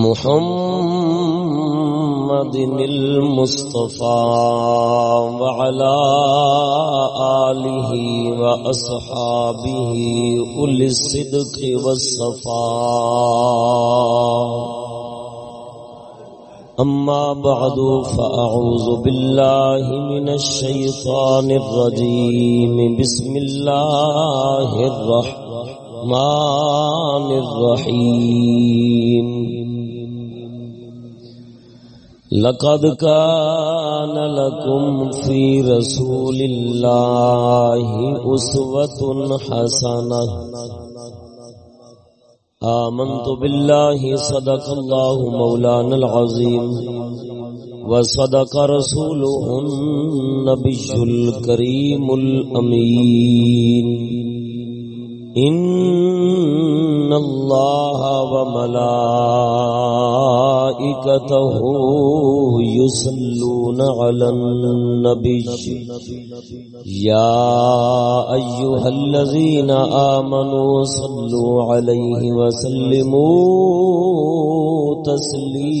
محمد المصطفى وعلى آله وأصحابه أولي الصدق والصفاء. أما بعد، فأعوذ بالله من الشيطان الرجيم. بسم الله الرحمن الرحيم. لقد كان لكم في رسول الله أسوة حسنة. آمنت بالله، صدق الله مولانا العظيم، وصدق رسوله النبي الكريم الأمين. إن الله وملائكته يصلون على النبي. يا أيها الذين آمنوا صلوا عليه وسلموا تسليما.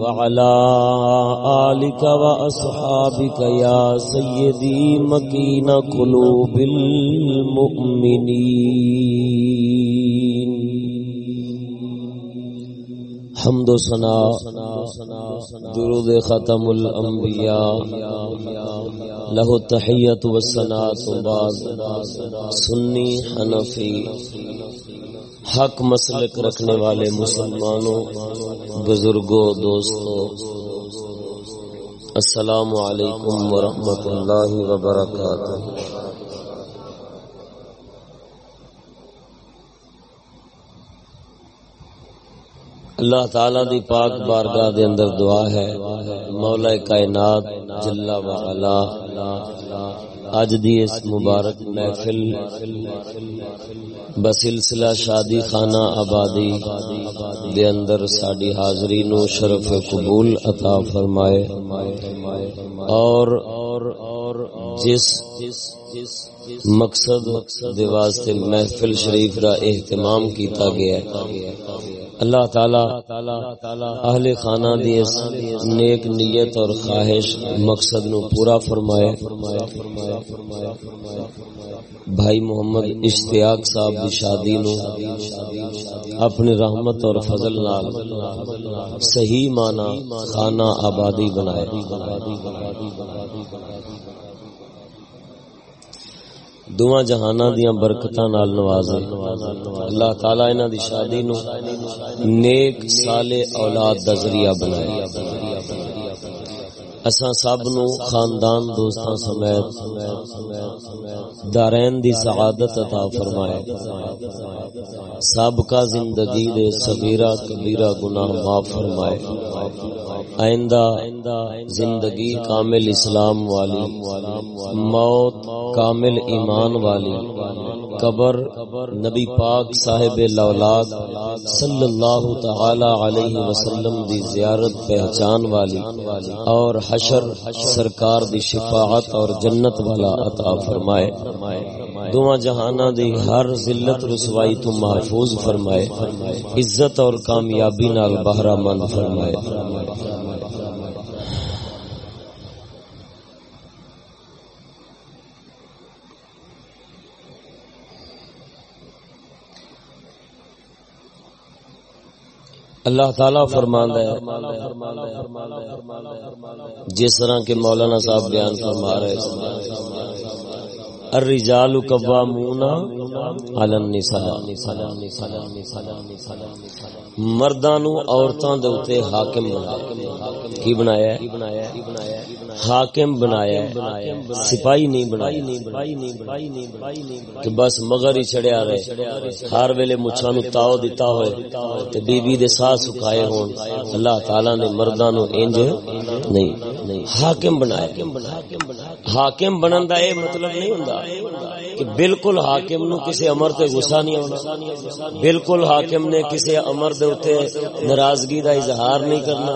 وعلى آلك وأصحابك يا سيدي مكين قلوب المؤمنين. حمد و سنا درود ختم الانبیاء. له التحیت والسنات بعد سنی حنفی. حق مسلک رکھنے والے مسلمانوں، بزرگوں، دوستوں، السلام علیکم ورحمۃ اللہ وبرکاتہ۔ اللہ تعالی دی پاک بارگاہ دے اندر دعا ہے، مولا کائنات جل و علا اج دی اس مبارک محفل بسلسلہ شادی خانہ آبادی دے اندر ساڈی حاضری نو شرف قبول عطا فرمائے اور اور جس مقصد دے واسطے محفل شریف کا اہتمام کیتا گیا ہے۔ اللہ تعالی اہل خانہ دی اس نیک نیت اور خواہش مقصد نو پورا فرمائے۔ بھائی محمد اشتیاق صاحب دی شادی نو اپنی رحمت اور فضل نال صحیح معنی خانہ آبادی بنائے دوواں جہاناں دیا برکتاں نال نوازے اللہ تعالی انہاں دی شادی نو نیک صالح اولاد دا ذریعہ بنائے۔ اساں سب نو خاندان دوستاں سمیت دارین دی سعادت عطا فرمائے۔ سابقہ زندگی دے صغیرہ کبیرہ گناہ معاف فرمائے۔ آئندہ زندگی کامل اسلام والی، موت کامل ایمان والی۔ قبر نبی پاک صاحب لولاد صلی اللہ تعالی علیہ وسلم دی زیارت پہچان والی۔ اور حشر سرکار دی شفاعت اور جنت والا عطا فرمائے۔ دعا جہانا دی ہر ذلت رسوائی تو محفوظ فرمائے۔ عزت اور کامیابی نال بہرہ مند فرمائے۔ اللہ تعالیٰ فرماندا ہے۔ جس طرح کے مولانا صاحب بیان فرما رہے الرجال قوامون علی النساء مرداں نو عورتاں دے اوتے حاکم بنایا کی بنایا حاکم بنایا سپاہی نہیں بنایا کہ بس مگر ہی چڑیا رہے ہر ویلے مچھاں نو تاؤ دتا ہوئے تے بی بی دے ساتھ سکھائے ہون اللہ تعالی نے مرداں نو انج نہیں حاکم بنایا حاکم بنن دا اے مطلب نہیں ہوندا 来，来。کہ بالکل حاکم نو کسی امر تے غصہ نہیں ہونا بالکل حاکم نے کسی امر دے اوتے ناراضگی دا اظہار نہیں کرنا۔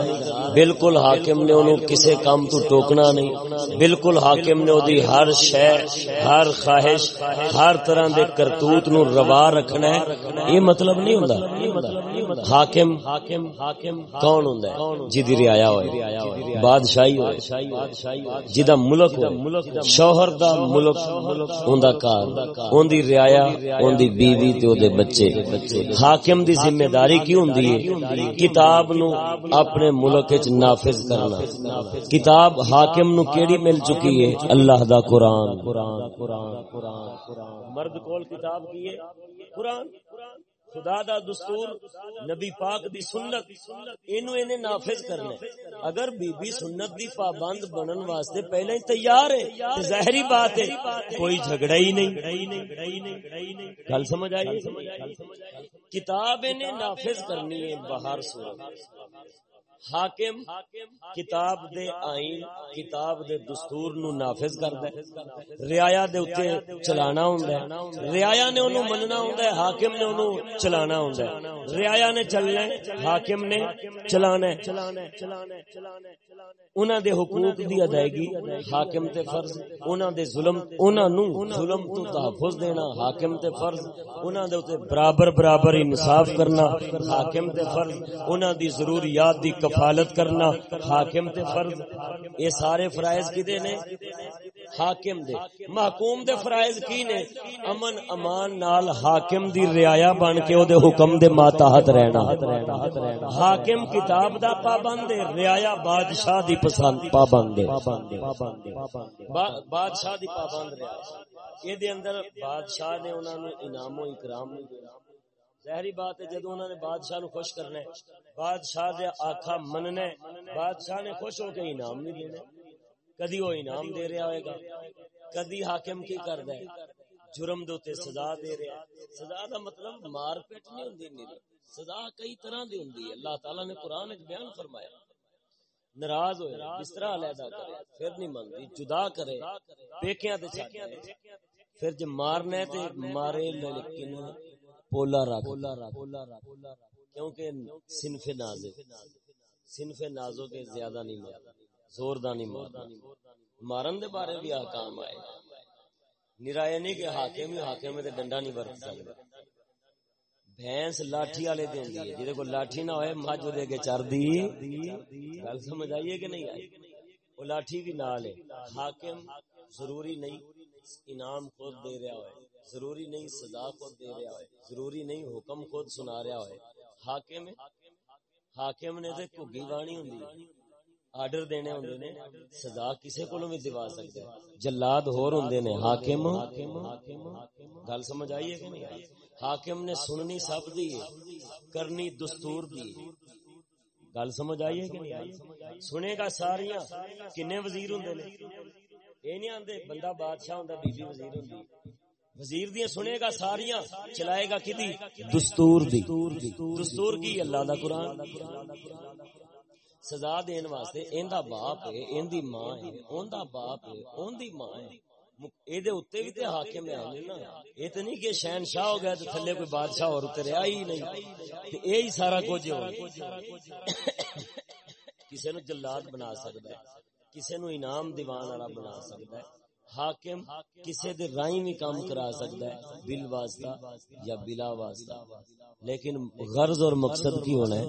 بالکل حاکم نے انہوں کسی کام تو ٹوکنا نہیں۔ بالکل حاکم نے اودی ہر شے، ہر خواہش، ہر طرح دے کرتوت نو روا رکھنا ہے۔ یہ مطلب نہیں ہوندا۔ حاکم حاکم حاکم کون ہوندا ہے؟ جدی رعایا ہوئے، بادشاہی ہوئے جدا ملک ہو شوہر دا ملک ہوندا کار اوندی رعایا، اوندی بیوی تے او دے بچے۔ حاکم دی ذمہ داری کی ہوندی ہے؟ کتاب نو اپنے ملک وچ نافذ کرنا۔ کتاب حاکم نو کیڑی مل چکی ہے؟ اللہ دا قرآن۔ مرد کول کتاب کی ہے؟ قرآن؟ خدا دا دستور، نبی پاک دی سنت، اینو اینے نافذ کرنا اگر بی بی سنت دی پابند بنن واسطے پہلے ہی تیار ہے ظاہری بات ہے، کوئی جھگڑا ہی نہیں۔ گل سمجھ آئی؟ کتاب اینے نافذ کرنی ہے باہر صورت حاکم کتاب دے آئین، کتاب دے دستور نو نافذ کردا ہے۔ رعایا دے اوتے چلانا ہوندا ہے۔ رعایا نے اونوں مننا ہوندا ہے، حاکم نے اونوں چلانا ہوندا ہے۔ رعایا نے چلنا ہے، حاکم نے چلانا ہے۔ انہاں دے حقوق دی ادائیگی، حاکم تے فرض، انہاں دے ظلم، انہاں نو ظلم تو تحفظ دینا، حاکم تے فرض، انہاں دے اوتے برابر برابر انصاف کرنا، حاکم تے فرض، انہاں دی ضروریات دی کفالت کرنا، حاکم تے فرض یہ سارے فرائض کدے نے؟ حاکم دے۔ محکوم دے فرائض کی نے؟ امن، امان نال حاکم دی رعایا بن کے او دے حکم دے ماتحت رہنا۔ حاکم کتاب دا پابند ہے، رعایا بادشاہ دی پسند پابند بادشاہ دی پابند رہا۔ یہ دے اندر بادشاہ نے انہاں نو انعام و اکرام نہیں دینا ظاہری بات ہے جدو انہوں نے بادشاہ نو خوش کرنا ہے، بادشاہ دے آخا مننا بادشاہ نے خوش ہو کے انعام نہیں دینا۔ کدی وہ انعام دے رہا ہوئے گا، کدی حاکم کی کر دے جرم دوتے سزا دے رہا سزا دا مطلب مار پیٹ نہیں ہوندی، میری۔ سزا کئی طرح دی ہوندی ہے۔ اللہ تعالی نے قرآن ایک بیان فرمایا۔ ناراض ہوئے اس طرح علیحدہ کرے پھر نہیں مانگی جدا کرے پیکیاں تے چکے پھر جب مارنا ہے تے مارے لیکن پولا رکھ کیونکہ صنف نازے صنف نازوں کے زیادہ نہیں مار زور دا نہیں مار مارن دے بارے بھی آکام آئے۔ نرائے نہیں کہ حاکم ہی حاکم میں ڈنڈا نہیں برت سکتا۔ بھینس لاٹھی والے دیں دی جہے کو لاٹھی نہ ہوئے، مجھ دے کے چر دی گل سمجھ آئیے کہ نہیں آئی؟ وہ لاٹھی بھی نال ہے۔ حاکم ضروری نہیں انعام خود دے رہا ہوئے، ضروری نہیں سزا خود دے رہا ہوئے، ضروری نہیں حکم خود سنا رہا ہوئے۔ حاکم حاکم نے تے کگی وانی ہوندی آرڈر دینے ہوندے نے، سزا کسے کولوں بھی دیوا سکدا جلاد ہور ہوندے نے، حاکم۔ گل سمجھ آئی ہے کہ نہیں حاکم نے سننی سب دی، کرنی دستور دی۔ گل سمجھ آئی ہے کہ نہیں؟ سنے گا ساریاں، کنے وزیر ہوندے نے؟ اے نہیں آندے، بندہ بادشاہ ہوندا بی بی وزیر ہوندی وزیر دیا سنے گا ساریاں، چلائے گا کدی دستور دی۔ دستور کی؟ اللہ دا قرآن۔ سزا دین واسطے این دا باپ ہے این دی ماں ہے اون دا باپ ہے اون دی ماں ہے۔ اے دے اوتے بھی تے حاکم ہے نا اے تے نہیں کہ شہنشاہ ہو گیا تے تھلے کوئی بادشاہ اور اتریا ہی نہیں تے اے ہی سارا کچھ ہو کسے نو جلاد بنا سکدا ہے کسے نو انعام دیوان والا بنا سکدا ہے حاکم کسی دے رائی بھی کام کرا سکتا ہے بل واسطہ یا بلا واسطہ لیکن غرض اور مقصد کی ہونا ہے؟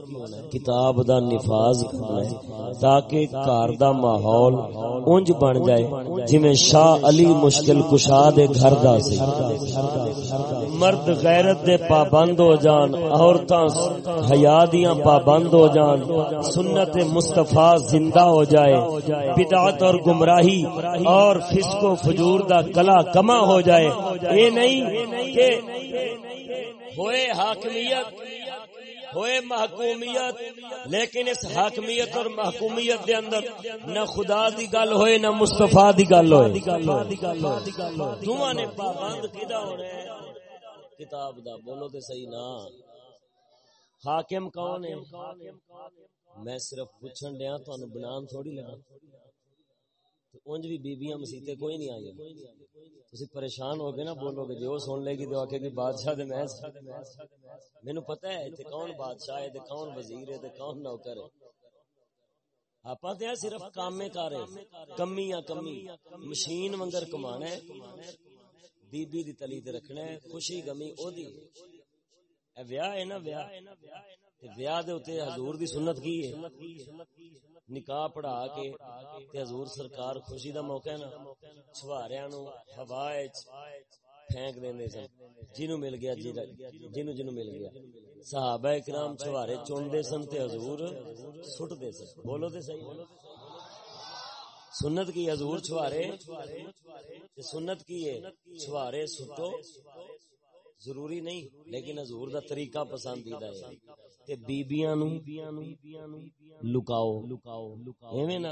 کتاب دا نفاذ کرنا ہے تاکہ کار دا ماحول اونج بن جائے، جویں شاہ علی مشکل کشا دے گھر دا سی۔ مرد غیرت دے پابند ہو جان، عورتاں حیا دیاں پابند ہو جان، سنت مصطفی زندہ ہو جائے، بدعت اور گمراہی اور فسق و فجور دا کلا کما ہو جائے۔ اے نہیں کہ ہوئے حاکمیت، ہوئے محکومیت، لیکن اس حاکمیت اور محکومیت دے اندر نہ خدا دی گل ہوئے، نہ مصطفیٰ دی گل ہوئے۔ دونوں نے پابند کدا ہونا ہے کتاب دا، بولو تے صحیح نا۔ حاکم کون ہے؟ میں صرف پوچھن دیا تو بنان تھوڑی لگا۔ اونج بھی بیبیاں مسیتے کوئی نہیں آئی تسی پریشان ہو گئے نا بولو گے جو جی، سن لے گی تو آکھے گی بادشاہ دے میں مینوں پتہ ہے تے کون بادشاہ ہے تے کون وزیر ہے تے کون نوکر ہے۔ آپ تے صرف کام کر رہے کمی یا کمی۔ مشین وانگر کمانا ہے بی بی دی تلی تے رکھنا ہے، خوشی غمی او دی۔ اے ویاہ ہے نا، ویاہ۔ تے ویاہ دے اوتے حضور دی سنت کی ہے۔ نکاح پڑھا کے تے حضور سرکار خوشی دا موقع ہے نا چھواریاں نو ہوا وچ پھینک دیندے سن۔ جنوں مل گیا جنوں جنوں مل گیا۔ صحابہ کرام چھوارے چوندے سن تے حضور سٹ دے سن۔ بولو تے صحیح۔ سنت کی حضور چھوارے؟ سنت کی ہے؟ چھوارے سٹو۔ ضروری نہیں، لیکن حضور دا طریقہ پسندیدہ ہے۔ تے بیبیاں نو لکاؤ۔ ایویں نا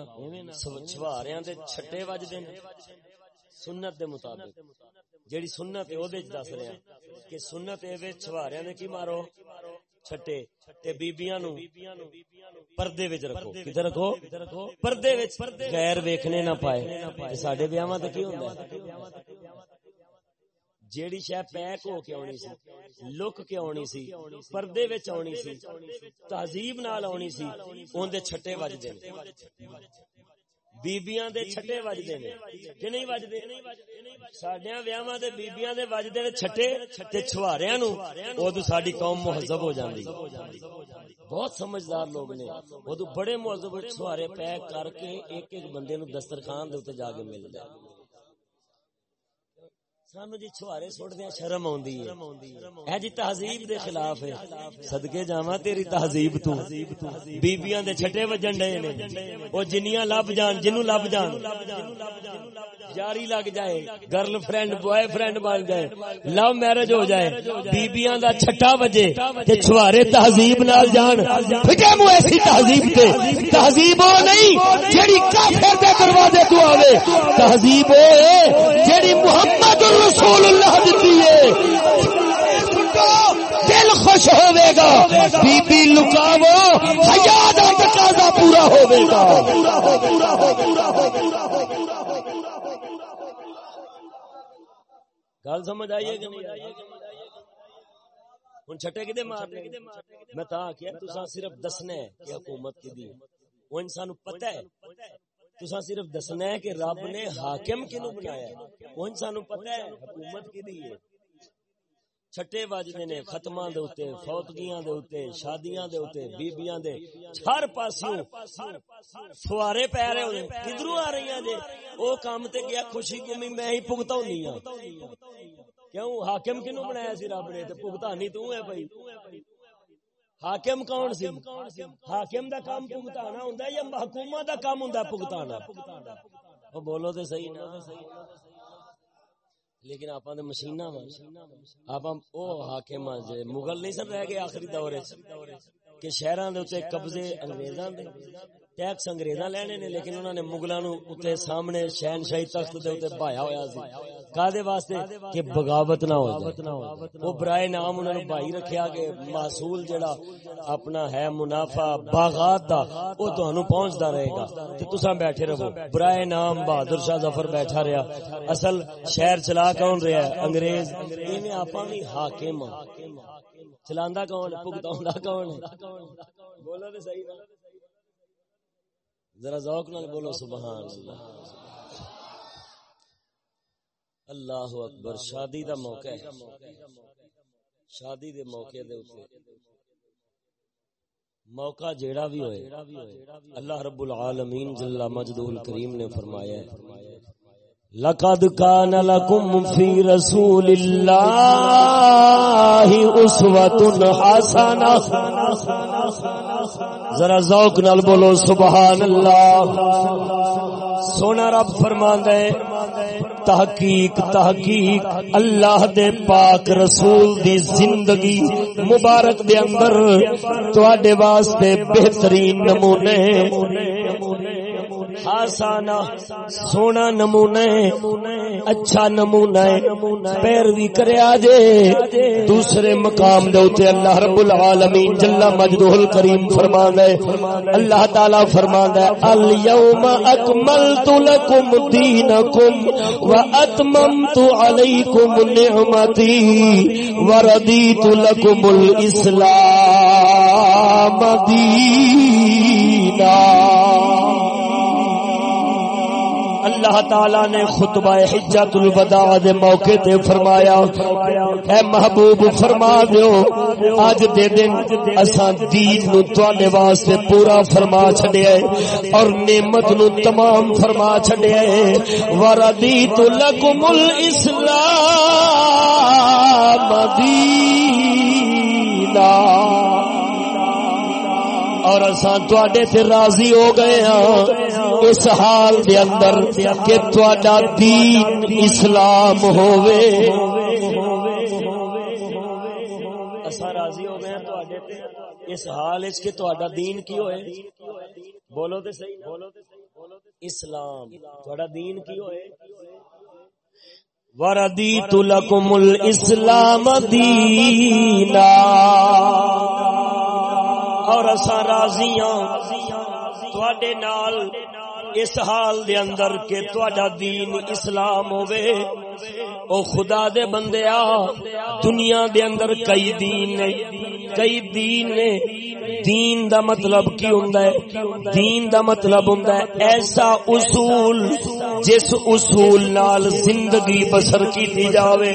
چھواریاں دے چھٹے وجدے نے سنت دے مطابق۔ جیڑی سنت ہے او دے دس رہے ہیں کہ سنت اے وچ چھواریاں دے کی مارو؟ چھٹے۔ تے بیبیاں نو پردے وچ رکھو۔ کدھر رکھو؟ پردے وچ۔ غیر ویکھنے نہ پائے۔ ساڈے بیاواں تے کی ہوندا ہے؟ جیڑی شہ پیک ہو کے آنی سی لک کے آنی سی پردے وچ آنی سی تہذیب نال آنی سی اون دے چھٹے وجدے نے۔ بیبییاں دے چھٹے وجدے نے۔ کہ نہیں وجدے ساڈیاں ویاواں دے بیبییاں دے وجدے نے چھٹے تے چھواریاں نو اودو ساڈی قوم مہذب ہو جاندی۔ بہت سمجھدار لوگ نے۔ اودو بڑے مہذب چھوارے پیک کر کے ایک ایک بندے نو دسترخوان دے اوتے جا کے مل جائے۔ سانو جی چھوارے سٹ دیا شرم آندی ہے جی تہذیب دے خلاف ہے صدقے جاواں تیری تہذیب تو بیبییاں دے چھٹے وجن ڈے نے او جنیاں لب جان جنو لب جان جاری لگ جائے گرل فرینڈ بوائے فرینڈ بن جائے لو میرج ہو جائے بیبیاں دا چھٹا وجے تے چھوارے تہذیب نال جان پھٹے مو ایسی تہذیب تے تہذیب او نہیں جیڑی کافر دے دروازے تو آوے تہذیب او جیڑی محمد رسول اللہ دیتی ہے۔ دل خوش ہوئے گا۔ بی بی لکاو حیا دا تقاضا پورا ہوئے گا۔ گل سمجھ آئیے کہ نہیں ہوں چھٹے کدے مارنے میں تا کیا تسا صرف دسنا ہے کہ حکومت کی دی وہ انسان پتہ ہے۔ تسا صرف دسنا ہے کہ رب نے حاکم کینو بنایا ہے؟ وہ انسان پتہ ہے؟ حکومت کی دی ہے۔ چھٹے بجتے نے ختماں دے اوتے، فوتگیاں دے اوتے، شادیاں دے اوتے بیبییاں دے ہر پاسوں فوارے پے رہے ہوندے کدھروں آ رہی ہیں جے؟ او کام تے گیا خوشی گمی میں ہی پگتا ہونی ہاں۔ کیوں؟ حاکم کینو بنایا سی رب نے؟ تے پگتانی تو ہے بھائی۔ حاکم کون سی؟ حاکم دا کام پگتانا ہوندا یا محکومہ دا کام ہوندا پگتانا او بولو تے صحیح نا۔ لیکن آپ مشین آپ حاکم مغل نہیں سن رہ گئے آخری دور کہ شہران دے قبضے انگریزاں دے ٹیکس انگریزاں لینے نے لیکن انہوں نے مغلاں نو اوتے سامنے شہنشاہی تخت دے اوتے بھایا ہویا سی۔ کادے واسطے کہ بغاوت نہ ہو جائے۔ وہ برائے نام انہوں نے بھائی رکھیا کہ محصول جڑا اپنا ہے منافع باغات دا او تانوں پہنچدا رہے گا۔ تے تساں بیٹھے رہو۔ برائے نام بہادر شاہ ظفر بیٹھا رہیا۔ اصل شہر چلا کون رہیا ہے؟ انگریز۔ ایویں آپاں وی حاکم۔ چلاندا کون بھگتاوندا کون بولو تے صحیح ذرا ذوق نال بولو، سبحان اللہ۔ اللہ اکبر، شادی دا موقع ہے۔ شادی دے موقع دے اوتے موقع جیڑا بھی ہوئے، اللہ رب العالمین جل مجدہ الکریم نے فرمایا ہے۔ لقد كان لكم في رسول الله اسوه حسنه ذرا ذوق نال بولو، سبحان اللہ۔ سونا رب فرماندا ہے، تحقیق تحقیق، اللہ دے پاک رسول دی زندگی مبارک دے اندر تواڈے واسطے بہترین نمونے آسانا سونا نمونہ اچھا نمونہ پیروی کرے آجے۔ دوسرے مقام دے اللہ رب العالمین جل مجدہ الکریم فرمان ہے۔ اللہ تعالی فرمان ہے، الیوم اکملت لکم دینکم و اتممت علیکم نعمتی و ردیت لکم الاسلام دینا. اللہ تعالی نے خطبہ حجت الوداع دے موقع تے فرمایا، اے محبوب، فرما دیو اج دے دن اساں دین نو تواڈے واسطے پورا فرما چھڈیا ہے اور نعمت نو تمام فرما چھڈیا ہے۔ وردیت لکم الاسلام دینا اور اساں تواڈے تے راضی ہو گئے ہاں۔ اس حال دے اندر کہ تواڈا دین اسلام ہووے۔ اساں راضی ہو گئے تواڈے تے۔ اس حال وچ کہ تواڈا دین کی ہوئے۔ بولو تے صحیح بولو تے صحیح اسلام، تواڈا دین کی ہوئے۔ وردیت لکم الاسلام دینا اور اسا راضی ہاں۔ نال اس حال دے اندر کہ تہاڈا دین اسلام ہوے او خدا دے بندیا دنیا دے اندر کئی دین نے، کئی دین نے، دین دا مطلب کی ہوندا ہے؟ دین دا مطلب ہوندا ہے ایسا اصول، جس اصول نال زندگی بسر کیتی جاوے،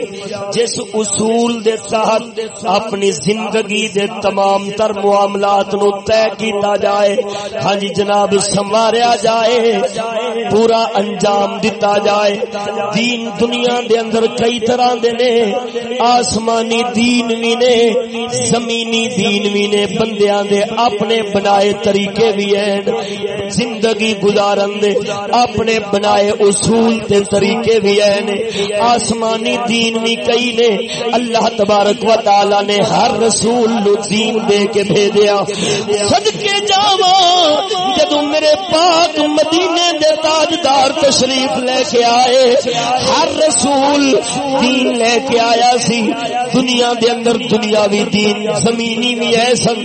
جس اصول دے تحت اپنی زندگی دے تمام تر معاملات نو طے کیتا جائے ہاں جی جناب، سنواریا جائے، پورا انجام دتا جائے۔ دین دنیا دے اندر کئی طرح دے نے، آسمانی دین بھی نے، زمینی دین بھی نے، بندیاں دے اپنے بنائے طریقے بھی ہیں، زندگی گزارن دے اپنے بنائے اصول تے طریقے بھی ہیں۔ آسمانی دین بھی کئی نے، اللہ تبارک و تعالی نے ہر رسول نو دین دے کے بھیجیا۔ صدقے جاواں، جدوں میرے پاک مدینے دے تاجدار تشریف لے کے آئے، ہر رسول رسول دین لے کے آیا سی۔ دنیا دے اندر دنیاوی دین زمینی بھی ہے سن۔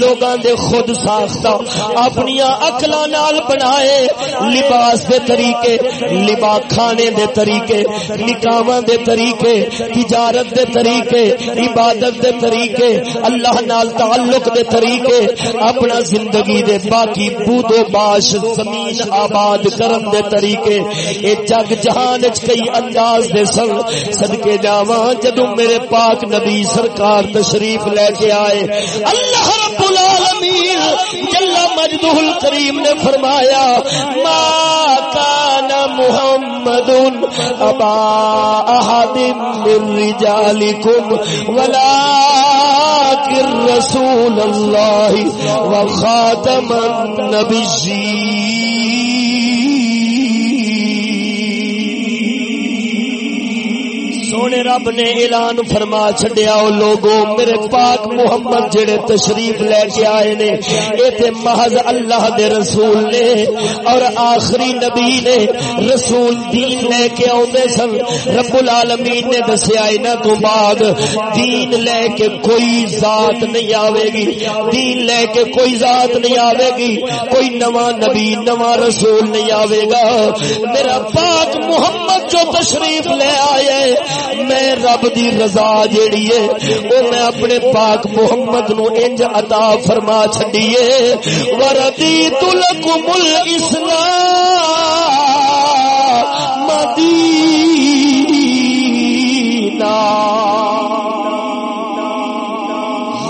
لوگاں دے خود ساختہ اپنی اکلاں نال بنائے لباس دے طریقے لباس کھانے دے طریقے، نکاواں دے طریقے، تجارت دے طریقے، عبادت دے طریقے، اللہ نال تعلق دے طریقے، اپنا زندگی دے باقی بود و باش زمین آباد کرن دے طریقے۔ اے جگ جہان وچ کئی انداز دے سن صدکے جاواں، جدوں میرے پاک نبی سرکار تشریف لے کے آئے، اللہ رب العالمین جل مجدہ الکریم نے فرمایا، ما کان محمد ابا احد من رجالکم ولكن رسول الله وخاتم النبيين سونے رب نے اعلان فرما چھڈیا، او لوگو، میرے پاک محمد جڑے تشریف لے کے آئے نے، اے تے محض اللہ دے رسول نے اور آخری نبی نے رسول دین لے کے اوندے سن۔ رب العالمین نے دسیا انہاں تو بعد دین لے کے کوئی ذات نہیں آوے گی۔ دین لے کے کوئی ذات نہیں آوے گی۔ کوئی نواں نبی، نواں رسول نہیں آوے گا۔ میرا پاک محمد جو تشریف لے آئے میں رب دی رضا جیڑی ہے، وہ میں اپنے پاک محمد نو انج عطا فرما چھڈیے وردیت لکم الاسلام مدینہ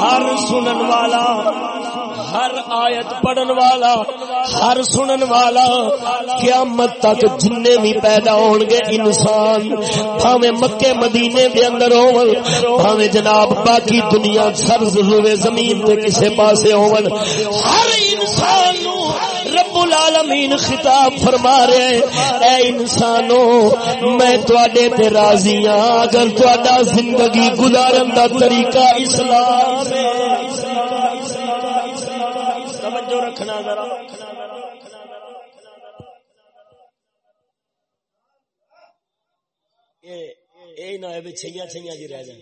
ہر سنن والا ہر آیت پڑھن والا، ہر سنن والا، قیامت تک جن بھی پیدا ہون گے انسان۔ بھاوے مکے مدینے دے اندر ہون بھاوے جناب باقی دنیا سرز ہوئے زمین دے کسے پاسے ہون۔ ہر انسان نو رب العالمین خطاب فرما رہے اے انسانوں میں تواڈے تے راضی ہاں اگر تواڈا زندگی گزارن دا طریقہ اسلام ہے توجہ رکھنا ذرا یہ نہ چھیا چھیا جی رہ جائیں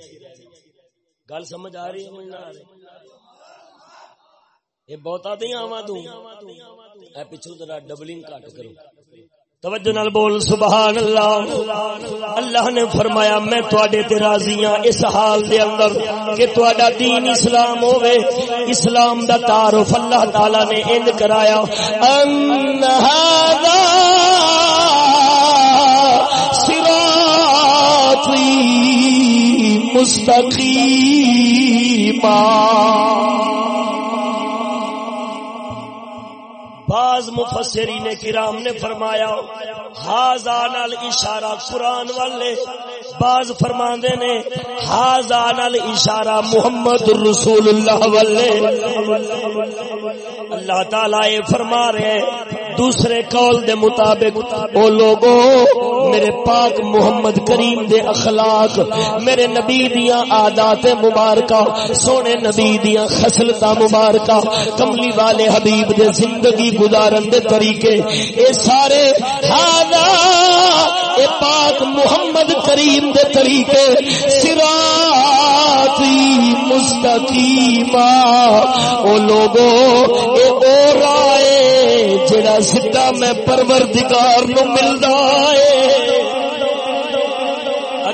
گل سمجھ آ رہی ہے آ رہی یہ بہت آتے آوا دوں پچھو ذرا ڈبلنگ کٹ کرو توجہ نال بول سبحان اللہ اللہ نے فرمایا میں تواڈے تے راضی ہاں اس حال دے اندر کہ تواڈا دین اسلام ہوے اسلام دا تعارف اللہ تعالی نے انج کرایا ان ھذا مستقیم بعض مفسرین کرام نے فرمایا ہازان اشارہ قرآن والے. بعض فرماندے نے ہازان اشارہ محمد رسول اللہ والے. اللہ تعالی فرما رہے دوسرے قول دے مطابق، او لوگو، میرے پاک محمد کریم دے اخلاق، میرے نبی دیاں عادات مبارکہ، سونے نبی دیاں خصلتاں مبارکہ، کملی والے حبیب دے زندگی گزارن دے طریقے، اے سارے ہادا، اے پاک محمد کریم دے طریقے سراتی مستقیما او لوگو، اے او رائے جڑا سیدھا میں پروردگار نو ملدا ہے۔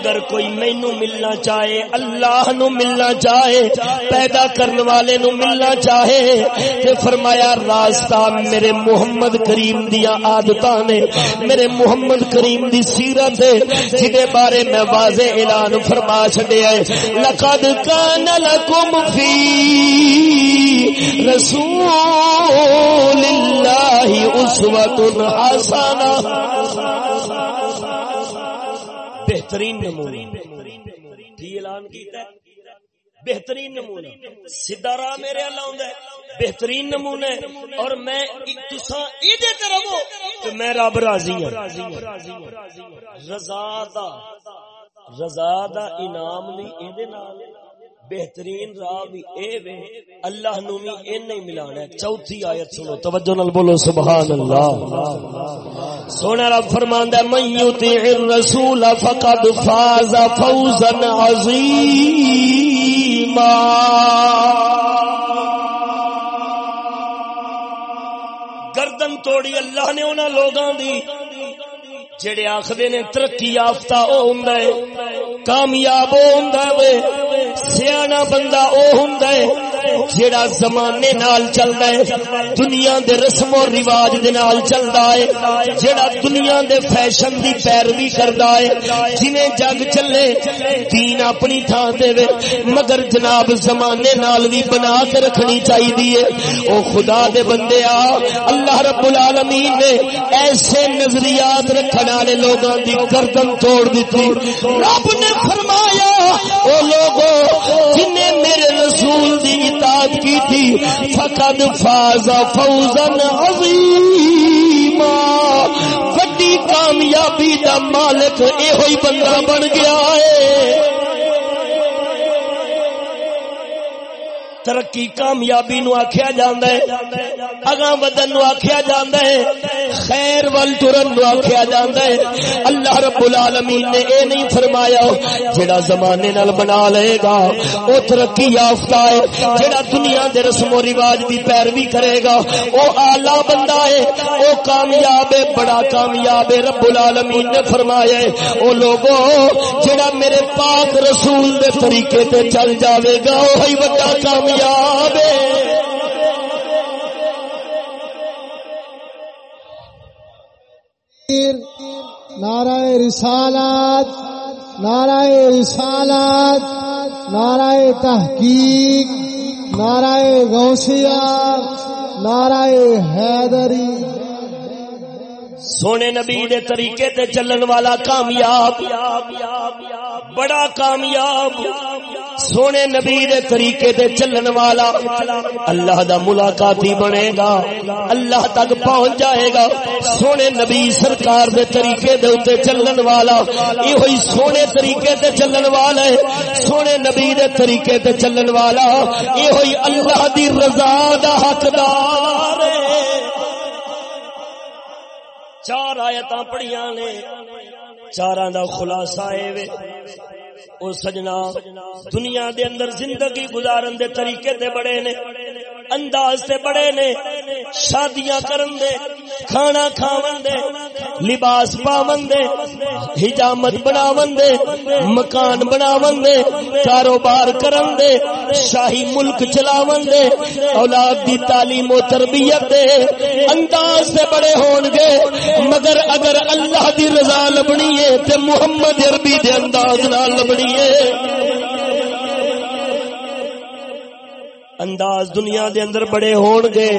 اگر کوئی مینو ملنا چاہے، اللہ نو ملنا چاہے، پیدا کرنے والے نو ملنا چاہے، تے فرمایا، راستہ میرے محمد کریم دیا آدت نے، میرے محمد کریم دی سیرت ہے جہے بارے میں واضح اعلان فرما چڈیا ہے، لقد کان لکم فی رسول اللہ اسوۃ حسنہ۔ بہترین نمونہ۔ کی اعلان کیتا ہے۔ بہترین نمونہ۔ سیدھا راہ میرے اللہ ہوندا ہے۔ بہترین نمونہ ہے۔ اور میں تساں ایدے تے رہو کہ میں رب راضی ہوں رضا دا رضا دا انعام بھی ایدے نال بہترین راہ بھی اے وے، اللہ نو بھی این نہیں ملانا ہے۔ چوتھی آیت سنو، توجہ نال بولو سبحان اللہ سونا رب فرماندا ہے، من یطیع الرسول فقد فاز فوزا عظیما. گردن توڑی اللہ نے انہاں لوگاں دی۔ جڑے آخدے نے ترقی یافتہ او ہوندا ہے، کامیاب او ہوندا ہے سیاح بندہ او ہوں جڑا زمانے نال چلدا ہے، دنیا دے رسم و رواج دے نال چلدا ہے جڑا دنیا دے فیشن دی پیروی کردا ہے جویں جگ چلے، دین اپنی تھان دے وے، مگر جناب زمانے نال بھی بنا کے رکھنی چاہیے او خدا دے بندے آ، اللہ رب العالمین نے ایسے نظریات رکھنے والے لوگوں دی گردن توڑ دیتی۔ رب نے فرمایا، او لوگوں جن میرے رسول دی اطاعت کی تھی، فقد فاز فوزا عظیما۔ وڈی کامیابی دا مالک اے بندہ بن گیا ہے۔ ترقی کامیابی نو آخیا جاندہ ہے اگاں بدن نو آخیا جاندہ ہے، خیر ول ترن نو آخیا جاندہ ہے۔ اللہ رب العالمین نے اے نہیں فرمایا، جڑا زمانے نال بنا لے گا، او ترقی یافتہ ہے۔ جڑا دنیا دے رسم و رواج دی پیروی کرے گا، او اعلی بندہ ہے۔ او کامیاب ہے، بڑا کامیاب ہے۔ رب العالمین نے فرمایا ہے، او لوگوں جڑا میرے پاک رسول دے طریقے تے چل جاوے گا وہی بڑا کامیاب کامیاب نعرہ رسالات نعرہ رسالات نعرہ تحقیق نعرہ غوثیہ نعرہ حیدری۔ سونے نبی دے طریقے تے چلن والا کامیاب، بڑا کامیاب۔ سونے نبی دے طریقے تے چلن والا اللہ دا ملاقاتی بنے گا، اللہ تک پہنچ جائے گا۔ سونے نبی سرکار دے طریقے دے اوتے چلن والا یہ ہوئی سونے طریقے تے چلن والا ہے۔ سونے نبی دے طریقے تے چلن والا یہ ہوئی اللہ دی رضا دا حقدار ہے۔ چار آیت پڑھیا نے چار دا خلاصہ ہے او سجنا دنیا دے اندر زندگی گزارن دے طریقے تے بڑے نے، انداز تے بڑے نے، شادیاں کرن دے، کھانا کھاون دے، لباس پاون دے، حجامت بناون دے، مکان بناون دے کاروبار کرن دے، شاہی ملک چلاون دے، اولاد دی تعلیم و تربیت دے، انداز سے بڑے ہون گے۔ مگر اگر اللہ دی رضا لبنی ہے تے محمد عربی دے انداز نال لبنی انداز دنیا دے اندر بڑے ہون گے۔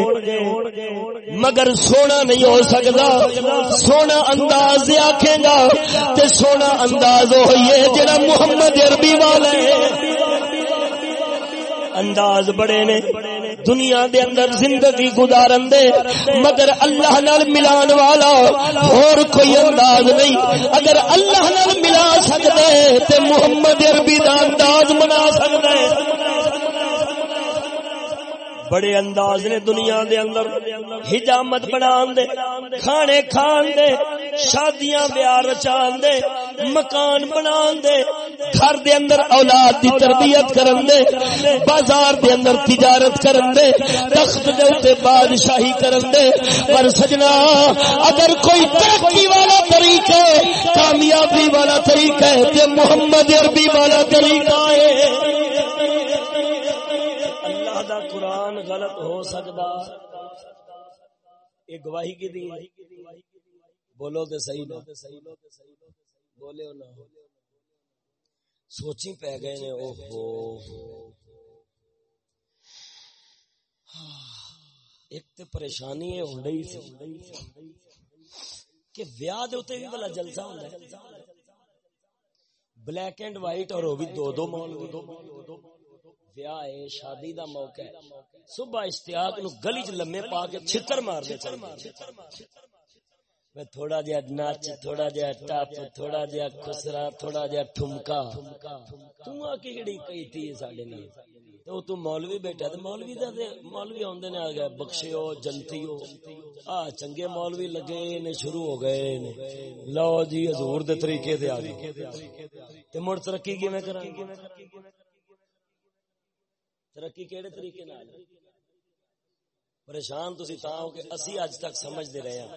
مگر سونا نہیں ہو سکتا۔ سونا انداز آکھے گا تے سونا انداز ہوئی ہے جڑا محمد عربی والا ہے۔ انداز بڑے نے۔ دنیا دے اندر زندگی گزارن دے، مگر اللہ نال ملان والا اور کوئی انداز نہیں۔ اگر اللہ نال ملا سکتے تے محمد عربی دا انداز منا سکتے بڑے انداز نے دنیا دے اندر حجامت بنا دے کھانے کھان دے شادیاں بیاہ رچان دے مکان بنا دے گھر دے اندر اولاد دی تربیت کرن دے بازار دے اندر تجارت کرن دے تخت دے اوتے بادشاہی کرن دے پر سجنا، اگر کوئی ترقی والا طریقہ ہے، کامیابی والا طریقہ ہے، تے محمد عربی والا طریقہ ہے قرآن غلط ہو سکتا۔ یہ گواہی کی دی بولو تے صحیح نہ۔ بولے نہ۔ سوچی پہ گئے نے او ہو۔ ایک تے پریشانی ہے ہونڈی سی کہ ویاہ دے اوتے بھی بلا جلسہ ہوندا ہے۔ بلیک اینڈ وائٹ اور وہ بھی دو دو مولوی دو ویاہ ہے، شادی دا موقع ہے۔ صبح اشتیاق نو گلی چ لمے پا کے چھتر مار دے میں تھوڑا جہا نچ تھوڑا جہا ٹپ تھوڑا جہا خسرا تھوڑا جہا ٹھمکا۔ تو کیڑی کئی تھی ساڈے نال تو تو مولوی بیٹھا تے مولوی دا تے مولوی اوندے نے آ گئے بخشیو، جنتیو۔ آ، چنگے مولوی لگے نے، شروع ہو گئے نے۔ لو جی حضور دے طریقے تے آ گئے۔ تے مڑ ترقی کیویں کران گے ترقی کہڑے طریقے نال؟ پریشان تسی تا ہو کہ اسی اج تک سمجھ دے رہے ہیں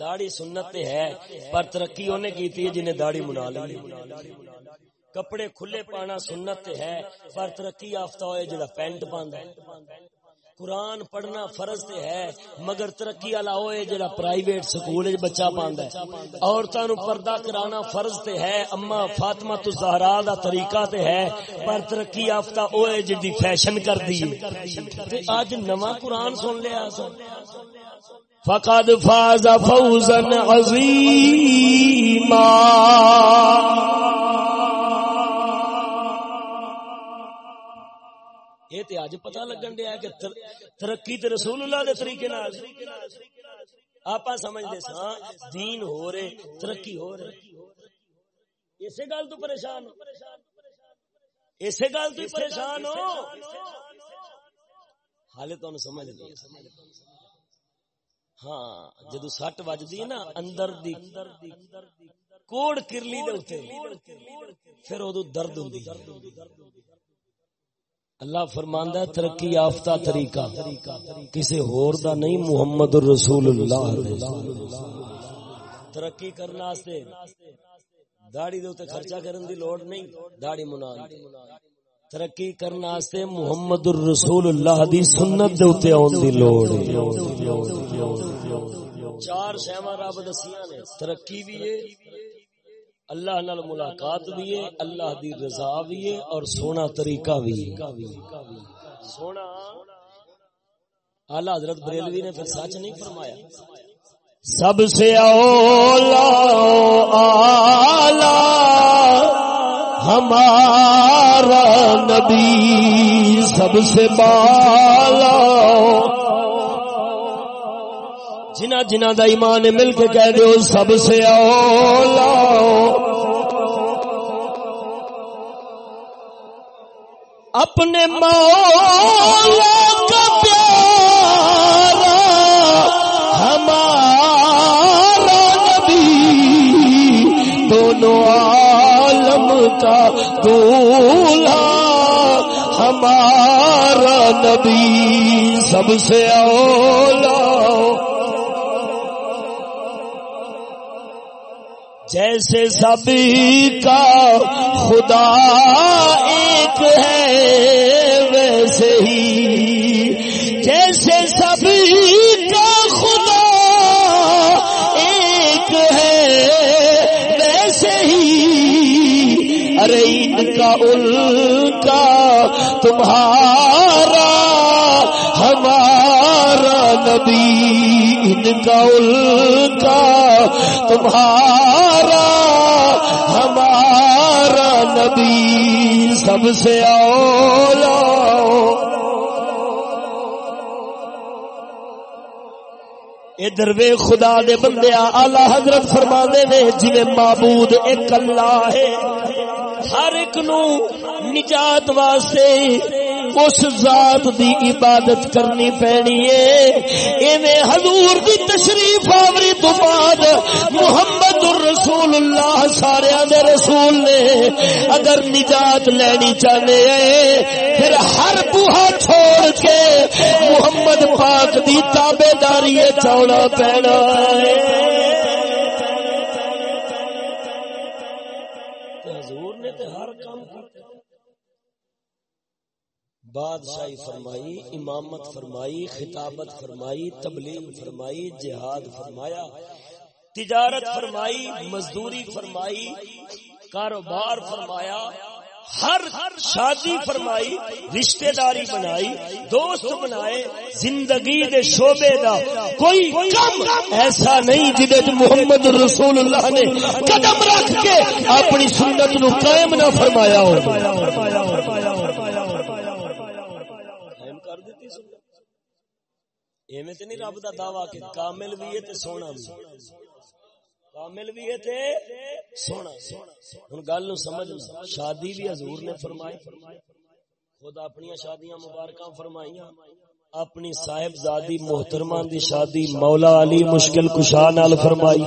داڑھی سنت تے ہے، پر ترقی اونے کیتی ہے جنہیں داڑھی منا لی۔ کپڑے کھلے پانا سنت تے ہے، پر ترقی یافتہ ہوئے جڑا پینٹ پاندا ہے۔ قرآن پڑھنا فرض تے ہے، مگر ترقی والا ہوئے جڑا پرائیویٹ سکول وچ بچہ پاندا ہے۔ عورتاں نو پردہ کرانا فرض تے ہے اما فاطمہ تو زہرا دا طریقہ تے ہے، پر ترقی یافتہ ہوئے جڑی فیشن کر دی تے اج نواں قرآن سن لیا سن۔ فقد فاز فوزا عظیما۔ یہ تے اج پتہ لگن دیا کہ ترقی تے رسول اللہ دے طریقے نال آپ سمجھ دے سا دین ہو رہے ترقی ہو رہے اسی گل تو پریشان ہو اسی گل تو پریشان ہو حالے تو سمجھ لیں ہاں جدو سٹ وجدی ہے نا اندر دی کوڑ کرلی دے اوتے پھر ادو درد ہوندی اللہ فرماندا ہے، ترقی یافتہ طریقہ۔ کسی ہور دا نہیں، محمد رسول اللہ ترقی کرنے واسطے داڑھی دے اوتے خرچہ کرن دی لوڑ نہیں، داڑھی منا ترقی کرنے واسطے محمد الرسول اللہ دی سنت دے اوتے اون دی لوڑ۔ چار شیواں رب دسیاں نے، ترقی بھی ہے اللہ نال ملاقات بھی ہے اللہ دی رضا بھی ہے اور سونا طریقہ بھی ہے۔ سونا؟ اعلی حضرت بریلوی نے پھر سچ نہیں فرمایا۔ سب سے اولا آلہ ہمارا نبی سب سے بالا۔ جنہ جنہ دا ایمان مل کے کہہ دو سب سے اولا۔ اپنے مولا کا پیارا، ہمارا نبی، دونوں عالم کا دولا ہمارا نبی، سب سے اولا جیسے سبھی کا خدا ایک ہے، ویسے ہی۔ جیسے سبھی کا خدا ایک ہے، ویسے ہی۔ ارے ان کا ان کا تمہارا، ہمارا نبی، ان کا ان کا تمہارا۔ نبی، سب سے اولا۔ ادھر وے خدا دے بندیا آلہ حضرت فرما دے نے جی معبود ایک اللہ ہے، ہر ایک نو نجات واسطے اس ذات دی عبادت کرنی پینی ہے۔ ایویں حضور دی تشریف آوری تو بعد محمد الرسول اللہ سارے دے رسول نے اگر نجات لینی چاہنے ہیں پھر ہر بوہا چھوڑ کے محمد پاک دی تابے داری چوڑا پینا ہے۔ بادشاہی فرمائی، امامت فرمائی، خطابت فرمائی، تبلیغ فرمائی، جہاد فرمایا، تجارت فرمائی، مزدوری فرمائی، کاروبار فرمایا، ہر شادی فرمائی، رشتہ داری بنائی، دوست بنائے، زندگی دے شعبے دا کوئی کم ایسا نہیں جدے محمد رسول اللہ نے قدم رکھ کے اپنی سنت نو قائم نہ فرمایا ہو۔ ایویں تے نہیں رب دا دعویٰ کہ کامل بھی ہے تے سونا بھی کامل بھی ہے تے سونا ہن گل نو سمجھنا شادی بھی حضور نے فرمائی، خود اپنی شادیاں مبارکاں فرمائیاں، اپنی صاحب زادی محترمہ دی شادی مولا علی مشکل کشا نال فرمائی.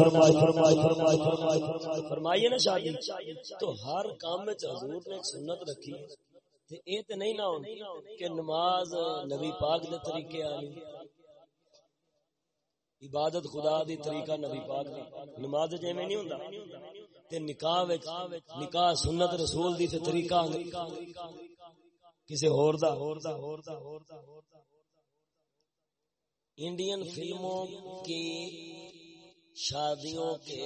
فرمائی نا شادی؟ تو ہر کام میں حضور نے ایک سنت رکھی تے اے تے نہیں نہ ہوندی کہ نماز نبی پاک دے طریقے آلی۔ عبادت خدا دی طریقہ نبی پاک دی۔ نماز جے میں نہیں ہوندا؟ تے نکاح وچ نکاح سنت رسول دی تے طریقہ کسی ہور دا۔ انڈین فلموں کی شادیوں کے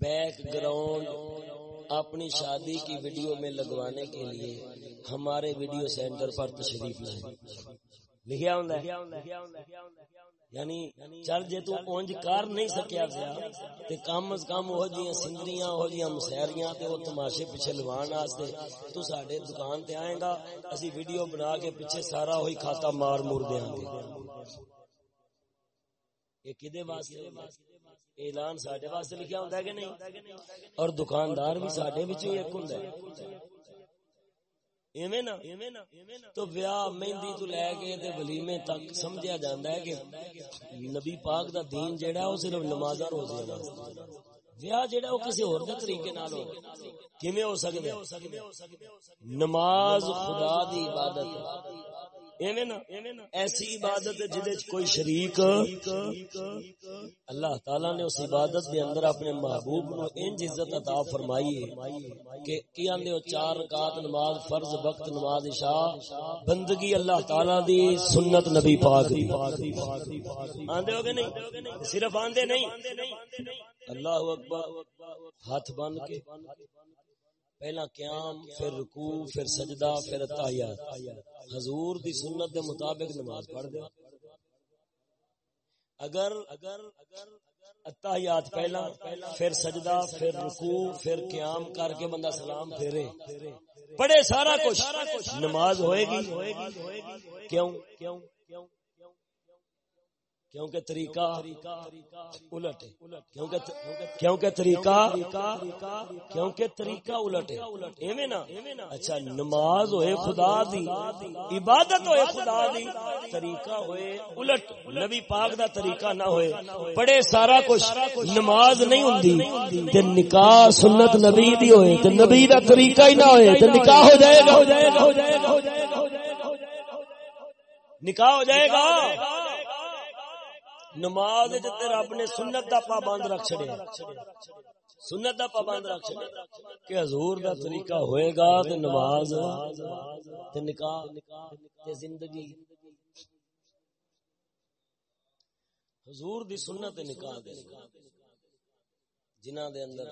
بیک گراؤنڈ اپنی شادی کی ویڈیو میں لگوانے کے لیے ہمارے ویڈیو سینٹر پر تشریف لائیں لکھیا ہوں یعنی چل جے تو اونج کر نہیں سکیا تے کم از کم جیاں سندریاں ہو جیاں مسیریاں تے وہ تماشے پیچھے لوان واسطے تو ساڈے دکان تے آئے گا اسی ویڈیو بنا کے پیچھے سارا ہوئی کھاتا مار مور دیاں گے یہ کدے واسطے اعلان ساڈے واسطے لکھیا ہوندا ہے کہ نہیں اور دکاندار بھی ساڈے وچ ایک ہوندا ہے تو ویاہ مہندی تو لے کے تے ولیمے تک سمجھا جاندا ہے کہ نبی پاک دا دین جیڑا وہ او صرف نمازاں روزے دا ویاہ جیڑا او کسی اور دے طریقے نال ہو۔ کیویں ہو سکدا نماز خدا دی عبادت۔ ایسی عبادت جدے کوئی شریک اللہ تعالی نے اس عبادت دے اندر اپنے محبوب نو انج عزت عطا فرمائی کہ کی آندے چار رکعت نماز، فرض وقت نماز عشاء، بندگی اللہ تعالی دی، سنت نبی پاک دی۔ آندے ہو کہ نہیں؟ صرف آندے نہیں۔ اللہ اکبر، ہاتھ بن کے۔ پہلا قیام، پھر رکوع، پھر سجدہ، پھر تحیات۔ حضور دی سنت دے مطابق نماز پڑھ دے۔ اگر اگر اتحیات پہلا، پھر سجدہ، پھر رکوع، پھر قیام کر کے بندہ سلام پھیرے۔ پڑھے سارا کچھ، نماز ہوئے گی۔ کیوں کیوں؟ کیونکہ طریقہ الٹ کیونکہ طریقہ کیونکہ طریقہ الٹ ایویں نا؟ اچھا نماز ہوئے خدا دی، عبادت ہوئے خدا دی، طریقہ ہوئے الٹ۔ نبی پاک دا طریقہ نہ ہوئے۔ پڑے سارا کچھ، نماز نہیں ہوندی۔ تے نکاح سنت نبی دی ہوئے، تے نبی دا طریقہ ہی نہ ہوئے، تے نکاح ہو جائے گا۔ نکاح ہو جائے گا۔ نماز رب نے سنت دا پابند رکھ چڑیا سنت دا پابند رکھ چڑیا کہ حضور دا طریقہ ہوئے گا تے نماز تے نکاح تے زندگی۔ حضور دی سنت نکاح دے۔ جنہ دے اندر۔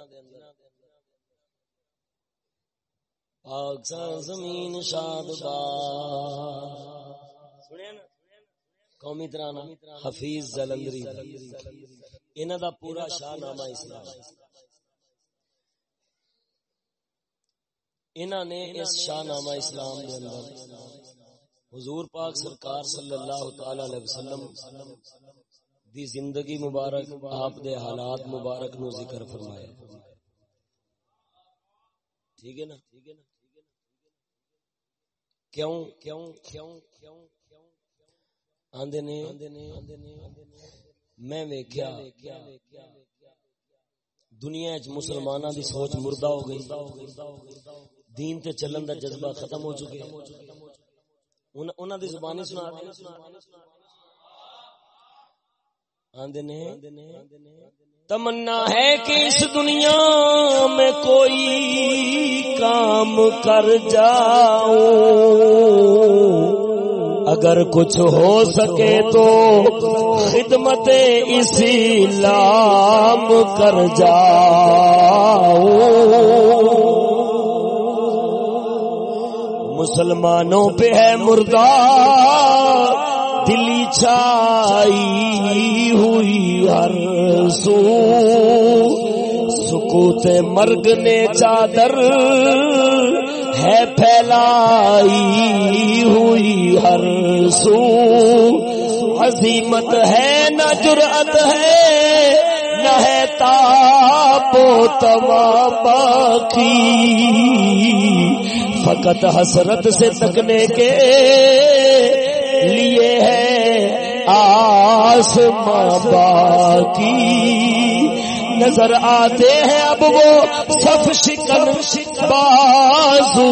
پاک زمین شاد با سنیا نا؟ قومی ترانہ حفیظ زلندری. انہ دا پورا شاہ نامہ اسلام انہ نے اس شاہ نامہ اسلام دے اندر حضور پاک سرکار صلی اللہ تعالی علیہ وسلم دی زندگی مبارک، آپ دے حالات مبارک نو ذکر فرمایا۔ ٹھیک ہے نا؟ کیوں کیوں؟ کیوں؟ کیوں؟ آندے نے میں ویکھیا دنیا وچ مسلماناں دی سوچ مردہ ہو گئی۔ دین تے چلن دا جذبہ ختم ہو چکے۔ انہاں دی زبانی سنا آندے نے تمنا ہے کہ اس دنیا میں کوئی کام کر جاؤں۔ اگر کچھ ہو سکے تو خدمت اسلام کر جا مسلمانوں پہ ہے مردہ، دلی چھائی ہوئی ہر سو۔ سکوت مرگ نے چادر ہے پھیلائی ہوئی ہر سو۔ عظیمت ہے، نہ جرأت ہے، نہ ہے تاپ تمام باقی فقط حسرت سے تکنے کے لیے ہے آس باقی۔ نظر آتے ہیں اب وہ سب شکن بازو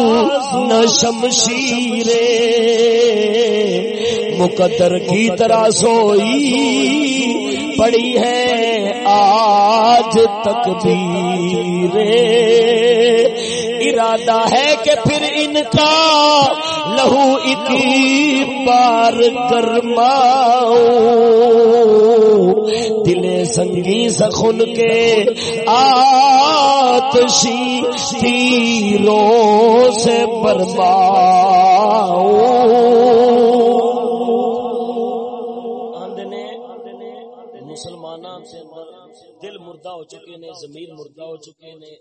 نہ شمشیر مقدر کی طرح سوئی پڑی ہے آج تک بھی ارادہ ہے کہ پھر ان کا لہو اکی پار گرماؤ۔ دل سنگی سخن کے آتشی تیروں سے برباؤ۔ ہو چکے نے زمین مردہ ہو چکے نے،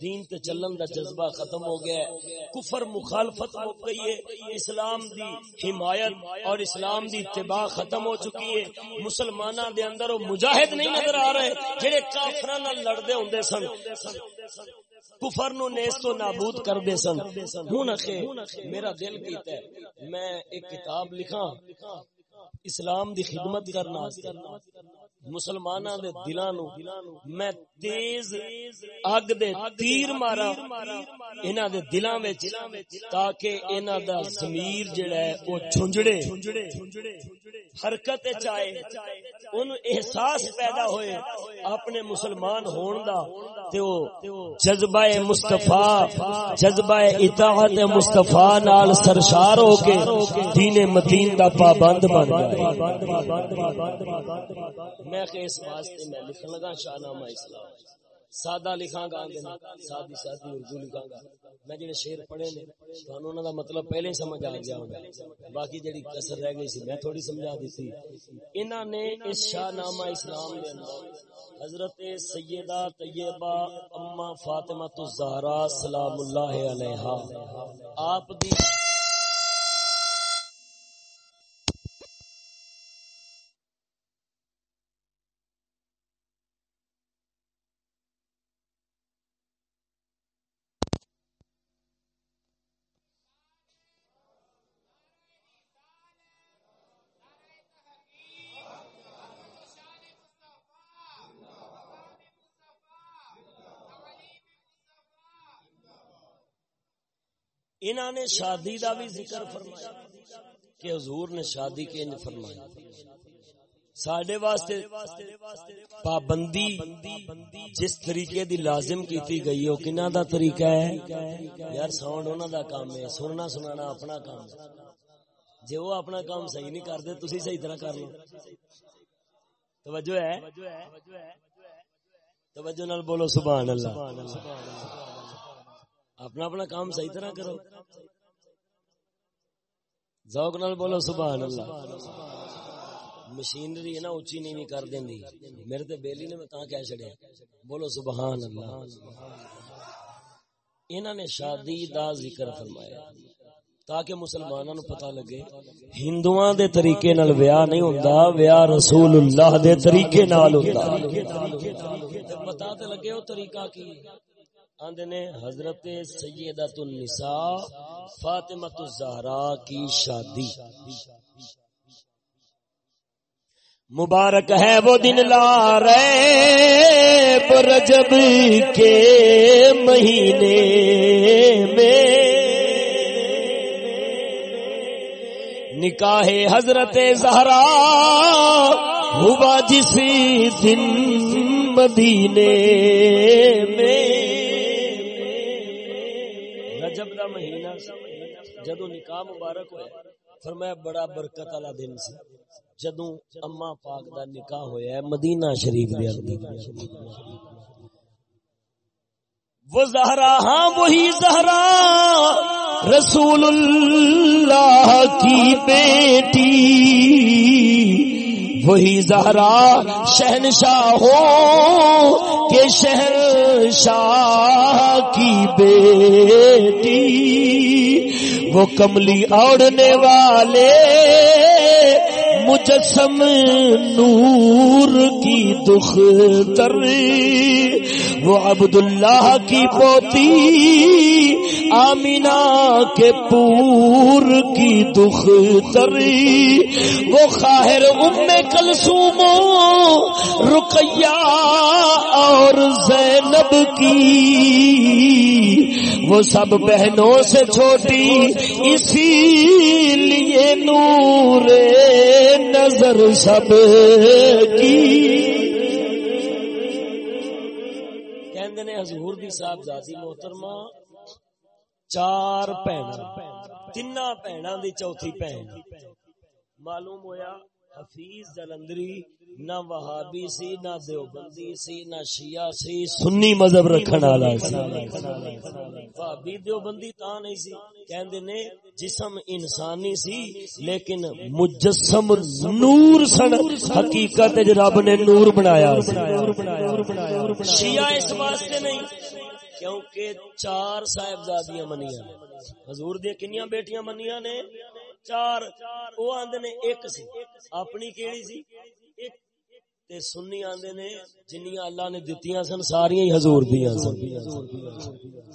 دین تے چلن دا جذبہ ختم ہو گیا ہے۔ کفر مخالفت ہو گئی ہے۔ اسلام دی حمایت اور اسلام دی اتباع ختم ہو چکی ہے۔ مسلماناں دے اندر وہ مجاہد نہیں نظر آ رہے، جڑے کافراں نال لڑدے ہوندے سن۔ کفر نو نیست و نابود کر دے سن۔ ہن اخے، میرا دل کیتا ہے، میں ایک کتاب لکھاں۔ اسلام دی خدمت کرنا مسلمانہ دے دلاں نو میں تیز اگ دے تیر مارا انہاں دے دلاں وچ تاکہ انہاں دا ضمیر جڑا ہے او جھنجڑے حرکت چائے ان احساس پیدا ہوئے اپنے مسلمان ہون دا تے او جذبہ مصطفی، جذبہ اطاعت مصطفی نال سرشار ہو کے دین متین دا پابند بن گئے۔ میں کہ اس واسطے میں لکھن لگا شاہ نامہ اسلام۔ سادہ لکھاں گا آگے سادی سادی اردو لکھاں گا میں جڑے شعر پڑھے نے تھانوں انہاں دا مطلب پہلے ہی سمجھ آ گیا ہوگا باقی جڑی کسر رہ گئی سی میں تھوڑی سمجھا دیتی انہاں نے اس شاہ نامہ اسلام دے اندر حضرت سیدہ طیبہ اما فاطمہ الزہرا سلام اللہ علیہا آپ دی انہوں نے شادی دا بھی ذکر فرمایا کہ حضور نے شادی کے انج فرمایا ساڈے واسطے پابندی جس طریقے دی لازم کیتی گئی ہو کنہ دا طریقہ ہے؟ یار ساؤنڈ انہاں دا کام ہے، سننا سنانا اپنا کام ہے۔ جے وہ اپنا کام صحیح نہیں کردے، تسی صحیح طرح کر لو۔ توجہ ہے؟ توجہ نال بولو سبحان اللہ۔ اپنا اپنا کام صحیح طرح کرو۔ ذوق نال بولو، سبحان اللہ۔ مشینری ہے نا اچھی نہیں کر دیں میرے تے بیلی نے میں کہاں کہہ چڑیا بولو، سبحان اللہ۔ انہوں نے شادی دا ذکر فرمایا۔ تاکہ مسلمانوں پتہ لگے ہندوؤں دے طریقے نال ویاہ نہیں ہوندا، ویاہ رسول اللہ دے طریقے نال ہوندا۔ پتہ تے لگے، او طریقہ کی نے حضرت سیدت النساء فاطمہ الزہرا کی شادی۔ مبارک ہے وہ دن لا رہے رجب کے مہینے میں۔ نکاح حضرت زہرا ہوا جس دن مدینے جدو نکاح مبارک ہوئے فرمایا بڑا برکت والا دن سی۔ جدو اما پاک دا نکاح ہویا ہے مدینہ شریف دے اندر۔ وہ زہرا ہاں وہی زہرا۔ رسول اللہ کی بیٹی۔ وہی زہرا شہنشاہ ہو کہ شہنشاہ کی بیٹی۔ وہ کملی اوڑنے والے مجسم نور کی دکھ تر وہ عبداللہ کی پوتی آمینہ کے پور کی دکھ تر وہ خاہر ام کلسوم رقیہ اور زینب کی۔ وہ سب بہنوں سے چھوٹی، اسی لیے نور نظر سب کی۔ حضور دی صاحب ذاتی محترمہ چار بھن تین بھنوں دی چوتھی بھن معلوم ہویا حفیظ جلندری نہ وہابی سی نہ دیوبندی سی نہ شیعہ سی سنی مذہب رکھن والا سی وہابی دیوبندی تا نہیں سی کہندے نے جسم انسانی سی لیکن مجسم نور سن حقیقت رب نے نور بنایا شیعہ اس واسطے نہیں کیونکہ چار صاحبزادیاں منیاں حضور دی کنیاں بیٹیاں منیاں نے۔ چار، او آندے نے، ایک سی۔ اپنی کیڑی سی؟ ایک۔ تے سنی آندے نے، جنیاں اللہ نے دتیاں سن ساری ہی حضور دیاں سن۔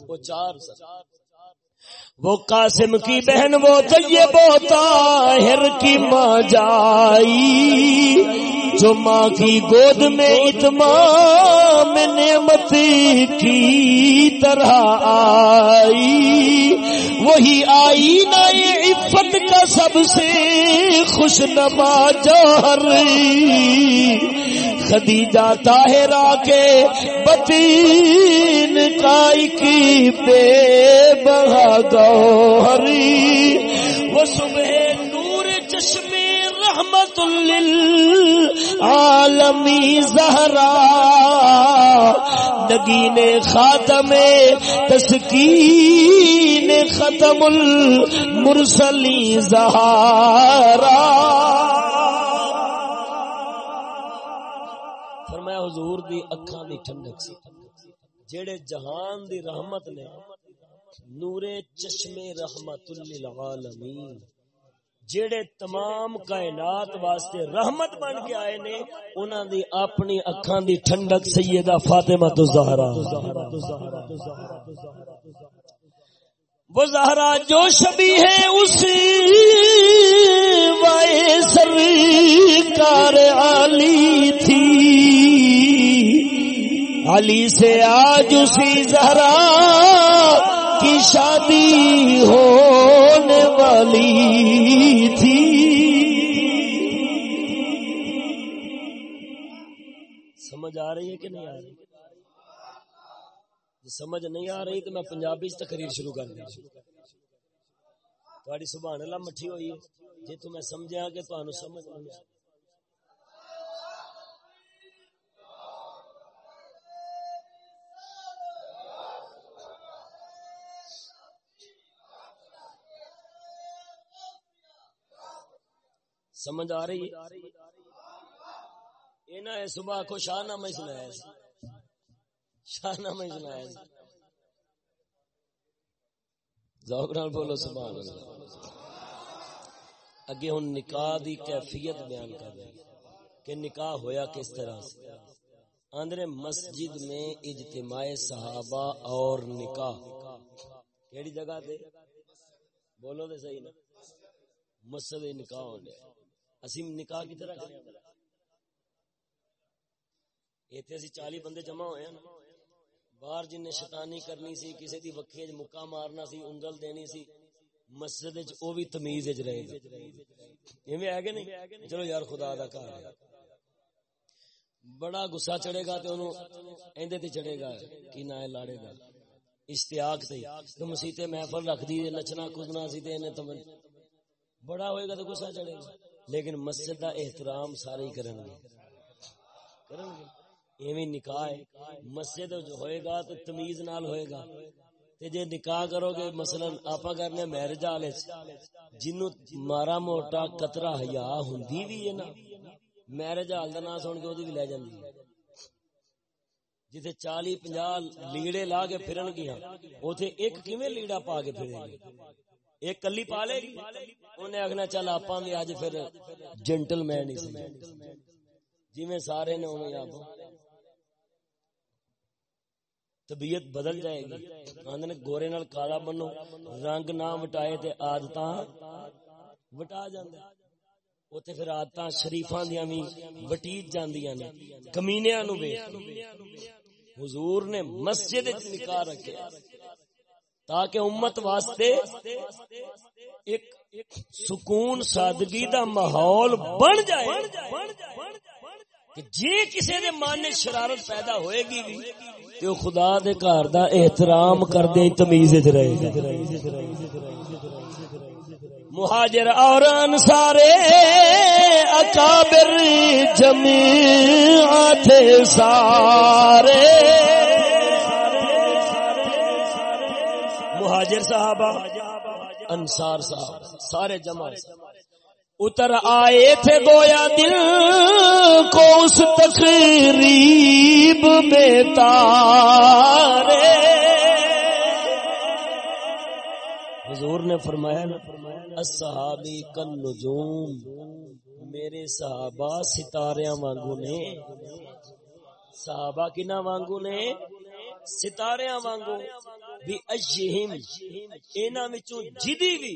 او چار سن۔ وہ قاسم کی بہن وہ طیب و طاہر کی ماں جائی، جو ماں کی گود میں اتمام نعمت کی طرح آئی۔ وہی آئی نئی عفت کا سب سے خوش نما جوہر۔ خدیجہ طاہرہ کے بطین کائی کی بے بہا گوہری، وہ صبح نور چشمے رحمت للعالمین عالمی زہرا، نگین خاتم تسکین ختم المرسلی زہارا حضور دی اکھاں دی ٹھنڈک سی۔ جیڑے جہان دی رحمت نے نور چشمے رحمت للعالمین جیڑے تمام کائنات واسطے رحمت بن کے آئے نے، انہاں دی اپنی اکھاں دی ٹھنڈک سیدہ فاطمہ تو زہرا۔ وہ زہرا جو شبی ہے اس وائے سرکار علی تھی۔ علی سے آج اسی زہرا کی شادی ہونے والی تھی۔ سمجھ آ رہی ہے کہ نہیں آ رہی؟ جی سمجھ نہیں آ رہی تو میں پنجابی تقریر شروع کر دیا۔ تھوڑی سبحان اللہ مٹھی ہوئی ہے۔ جی تو میں سمجھا کہ تمہیں سمجھ سمجھ آ رہی ہے؟ صبح کو شاہ نامہ سنایا شاہ نامہ سنایا ذوق نال بولو، سبحان اللہ۔ اگے ہن نکاح دی کیفیت بیان کر رہے کہ نکاح ہویا کس طرح سے۔ اندر مسجد میں اجتماع صحابہ اور نکاح۔ کیڑی جگہ تے؟ بولو تے صحیح نا۔ مسجد نکاح ہو گیا اسی نکاح کی طرح کریں۔ ایتھے اسی چالی بندے جمع ہوئے ہیں۔ باہر جن نے شیطانی کرنی سی کسی دی وکھے وچ مکا مارنا سی، انگل دینی سی، مسجد وچ او بھی تمیز وچ رہے گا۔ ایویں ہے کہ نہیں؟ چلو یار، خدا دا گھر ہے۔ بڑا غصہ چڑھے گا تے اونوں ایندے تے چڑھے گا کی نہ لاڑے دا اشتیاق تے تو مسیح محفل رکھ دی نچنا کودنا سی تے نے بڑا ہوئے گا تو غصہ چڑھے گا۔ لیکن مسجد دا احترام سارے ہی کرن گے۔ کرن گے ایویں نکاح ہے۔ مسجد جو ہوئے گا تو تمیز نال ہوئے گا۔ تے جے نکاح کرو گے، مثلا آپا کرنے میرج والے جنو مارا موٹا قطرہ حیا ہوندی وی ہے نا میرج حال دا نام سن کے اودی بھی لے جاندی ہے۔ جتھے 40 50 لیڑے لا کے پھرن گیا اوتھے ایک کیویں لیڑا پا کے پھرے گی؟ ایک کلی پا لے گی۔ انہیں آخنا، چل آپ بھی اج پھر جنٹل مین ہی جی میں سارے نے اوے آپ طبیعت بدل جائے گی۔ آدھے گورے نال کالا بنو، رنگ نہ وٹائے تے آدت وٹا جاندے۔ اوتے پھر آدت شریفاں دیاں وی وٹیج جاندیاں نے۔ کمینیاں نو ویکھ۔ حضور نے مسجد وچ نکاح رکھیا تاکہ امت واسطے ایک سکون، سادگی دا ماحول بن جائے۔ کہ جی کسی دے من شرارت پیدا ہوئے گی بھی تو خدا دے گھر دا احترام کر دے تمیز رہے گا۔ مہاجر اور انسارے اکابر جمیعات سارے۔ مہاجر صحابہ انصار صاحب، سارے جمع اتر آئے تھے گویا دل کو اس تقریب میں تارے۔ حضور نے فرمایا صحابی کن نجوم میرے صحابہ ستاریاں وانگو نے۔ صحابہ کنا وانگو نے؟ ستاریاں وانگو۔ بھی اجہم، اینا وچوں جدی وی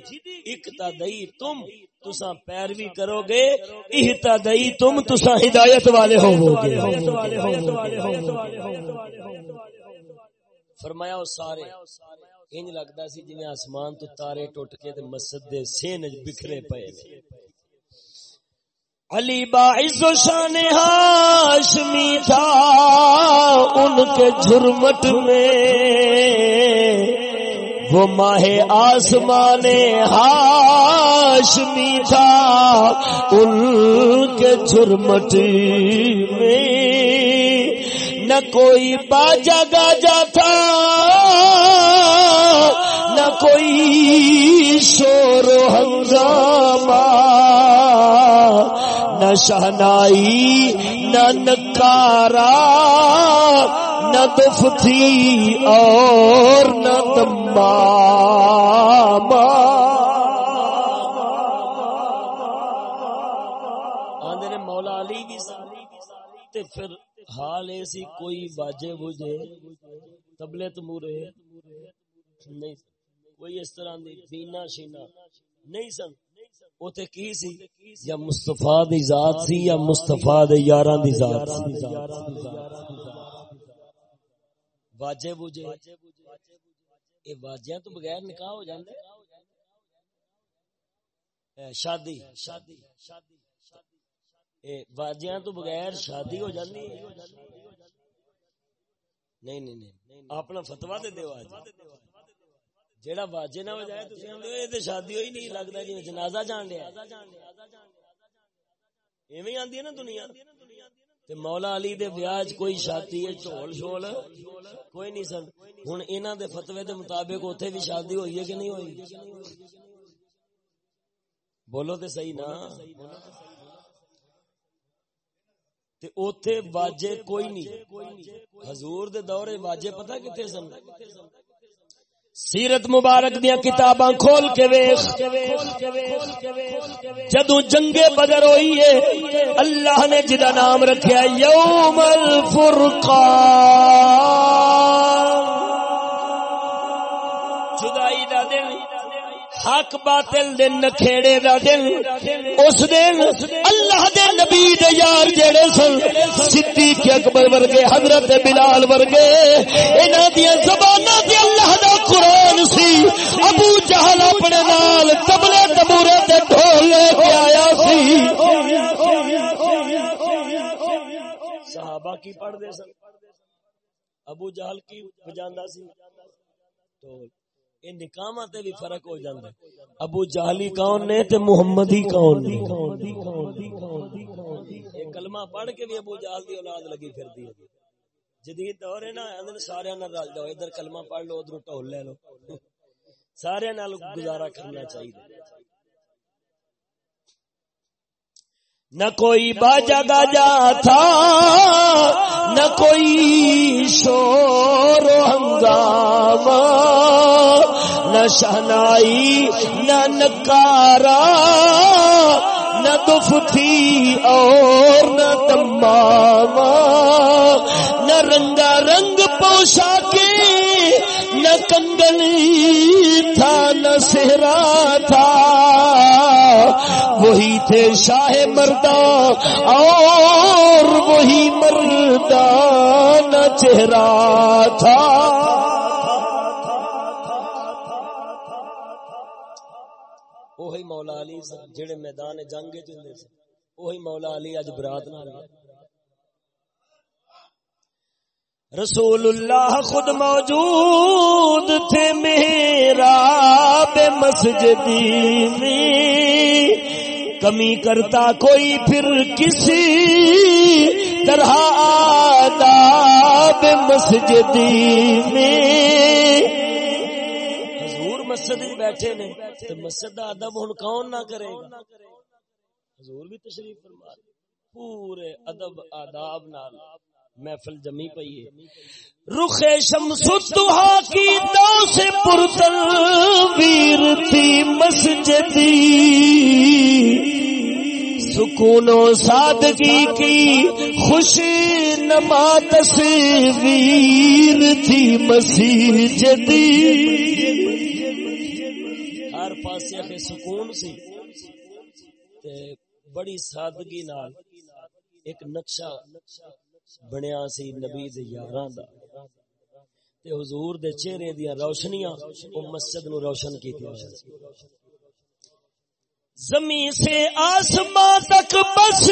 اقتدائی تم، تساں پیروی کرو گے اہتدائی تم، تساں ہدایت والے ہوو گے فرمایا او سارے، انج لگدا سی جویں آسمان تو تارے ٹوٹ کے تے مسجد دے سین وچ بکھرے پئے نے۔ علی باعث و شان ہاشمی تھا، ان کے جھرمٹ میں۔ وہ ماہ آسمان ہاشمی تھا، ان کے جھرمٹی میں۔ نہ کوئی باجا گاجا تھا، نہ کوئی شور و ہنگامہ نہ شہنائی نہ نکارا نہ دف تھی اور نہ دمبا مولا علی بھی پھر حال ایسی کوئی باجے بوجھے تبلے تمورے نہیں کوئی اس طرح دی بینا شینا نہیں سن۔ اوتے کی سی؟ یا مصطفی دی ذات سی یا مصطفی دے یاراں دی ذات سی؟ واجے بوجھے اے واجیاں تو بغیر نکاح ہو جاندے۔ شادی شادی۔ شادی واجیاں تو بغیر شادی ہو جاندی نہیں نہیں نہیں۔ اپنا فتوا دے دیو آج۔ جیڑا واجے نہ اے تے شادی ہوئی نہیں لگدا جی جنازہ جان لیا۔ ایویں آندی ہے نا دنیا۔ تے مولا علی دے بیاہ کوئی شادی ہے شول کوئی نہیں سن۔ ہن انہاں دے فتوی دے مطابق اوتھے بھی شادی ہوئی ہے کہ نہیں ہوئی؟ بولو تے صحیح نا۔ تے اوتھے واجے کوئی نہیں۔ حضور دے دورے واجے پتہ کتے سن؟ سیرت مبارک دیا کتاباں کھول کے ویخ۔ جدو جنگ بدر ہوئی ہے، اللہ نے جدا نام رکھیا یوم الفرقان۔ حق باطل دے نکھیڑے دا دن اس دن اللہ دے نبی دے یار جڑے سن، صدیق اکبر ورگے، حضرت بلال ورگے، انہاں دی زباناں تے اللہ دا قرآن سی، ابو جہل اپنے نال تبلے تبورے تے ڈھول لے کے آیا سی۔ صحابہ کی پڑھ دے سن۔ ابو جہل کی بجاندا سی۔ ڈھول نکاح تے بھی فرق ہو جاتا ابو جہلی کون نے تے محمد ہی کون نے؟ یہ کلمہ پڑھ کے بھی ابو جہل دی اولاد لگی پھر دی جدید دور ہے نا، اندر سارے نال رل جاؤ، ادھر کلمہ پڑھ لو، ادھر ٹول لے لو۔ سارے نال گزارا کرنا چاہیے۔ نہ کوئی باجا گاجا تھا، نہ کوئی شور ہنگامہ، نہ شہنائی، نہ نکارا نہ دف تھی اور نہ دماما نہ رنگا رنگ پوشا کے نہ کنگنی تھا، نہ سہرا وہی تھے شاہ مردہ اور وہی مردان چہرہ تھا۔ وہی مولا علی جڑے میدان جنگ چلے سے وہی مولا علی اج برات نہ رسول اللہ خود موجود تھے میرا بے مسجدی میں۔ کمی کرتا کوئی پھر کسی طرح آداب مسجدی میں۔ حضور مسجد بیٹھے نے تو مسجد کا ادب ہوں کون نہ کرے گا؟ حضور بھی تشریف فرما پورے ادب آداب نال۔ محفل جمی پئی ہے۔ رخ شمس الدہا کی دو سے پرتل ویر تھی مسجدی سکون و سادگی کی خوشی نما تصویر تھی مسیح جدی ہر پاسے سکون سی۔ بڑی سادگی نال ایک نقشہ بنیا سی نبی دے یاراں دا۔ تے حضور دے چہرے دیاں روشنیاں او مسجد نو روشن کیتی زمین سے آسمان تک بس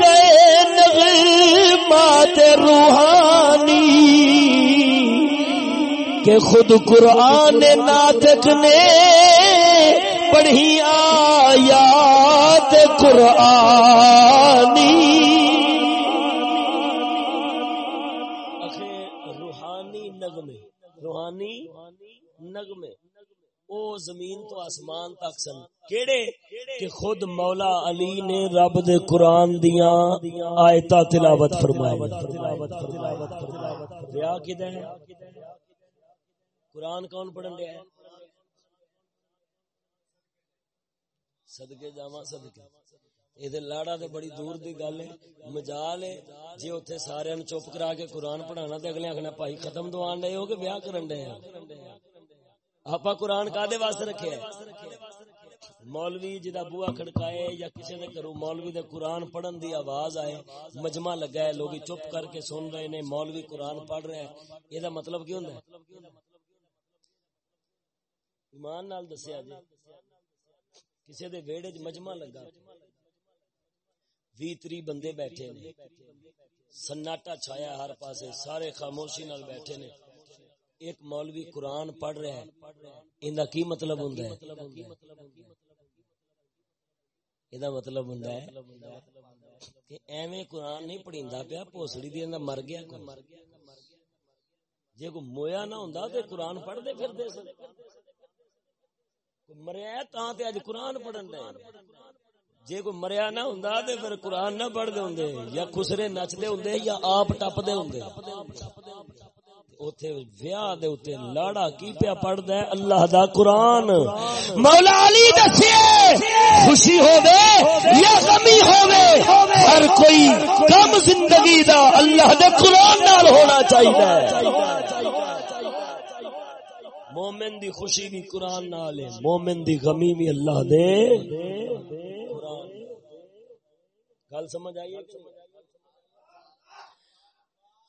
گئے نغمات روحانی کہ خود قرآن ناطق نے پڑھی آ یاد زمین تو آسمان تک سن۔ کیڑے؟ کہ خود مولا علی نے رب دے قرآن دیاں آیتا تلاوت فرمائی۔ ریا کدھے ہے؟ قرآن کون پڑھن لیا ہے؟ صدقے جاواں صدقے۔ یہ لاڑا تے بڑی دور دی گل ہے۔ مجال ہے۔ جی اتنے سارے چپ کرا کے قرآن پڑھانا تے اگلے آخنا بھائی ختم دوان ڈے ہو کہ بیاہ کرن ڈے آپ قرآن کا واسطے رکھے مولوی جدا بوا کھڑکائے یا کسی نے کرو مولوی دے قرآن پڑھن دی آواز آئے، مجمع لگا ہے، لوگ چپ کر کے سن رہے نے، مولوی قرآن پڑھ رہے ہیں۔ یہ مطلب کی ہوں ایمان نال دسیا جی کسی دے ویڑے چ مجمع لگا، بھی تری بندے بیٹھے نے، سناٹا چھایا ہر پاسے، سارے خاموشی نال بیٹھے نے۔ ایک مولوی قرآن پڑھ رہا ہے، ان کی مطلب ہوں یہ مطلب ہوں کہ ایویں قرآن نہیں پڑھی پیا، پوسڑی دی مر گیا جی کوئی مویا نہ ہوں تو قرآن پڑھتے پھر مریا تا اج قرآن پڑھن دے۔ جے کوئی مریا نہ ہوں تو پھر قرآن نہ پڑھتے ہوں یا خسرے نچتے ہوں یا آپ ٹپتے ہوں لاڑا کی پیا پڑھتا ہے؟ اللہ دا قرآن۔ مولا علی دسے، خوشی ہوے یا غمی ہوے ہر کوئی کم زندگی دا اللہ دے قرآن نال ہونا چاہیے مومن دی خوشی بھی قرآن نال ہے، مومن دی غمی بھی اللہ دے۔ گل سمجھ آئیے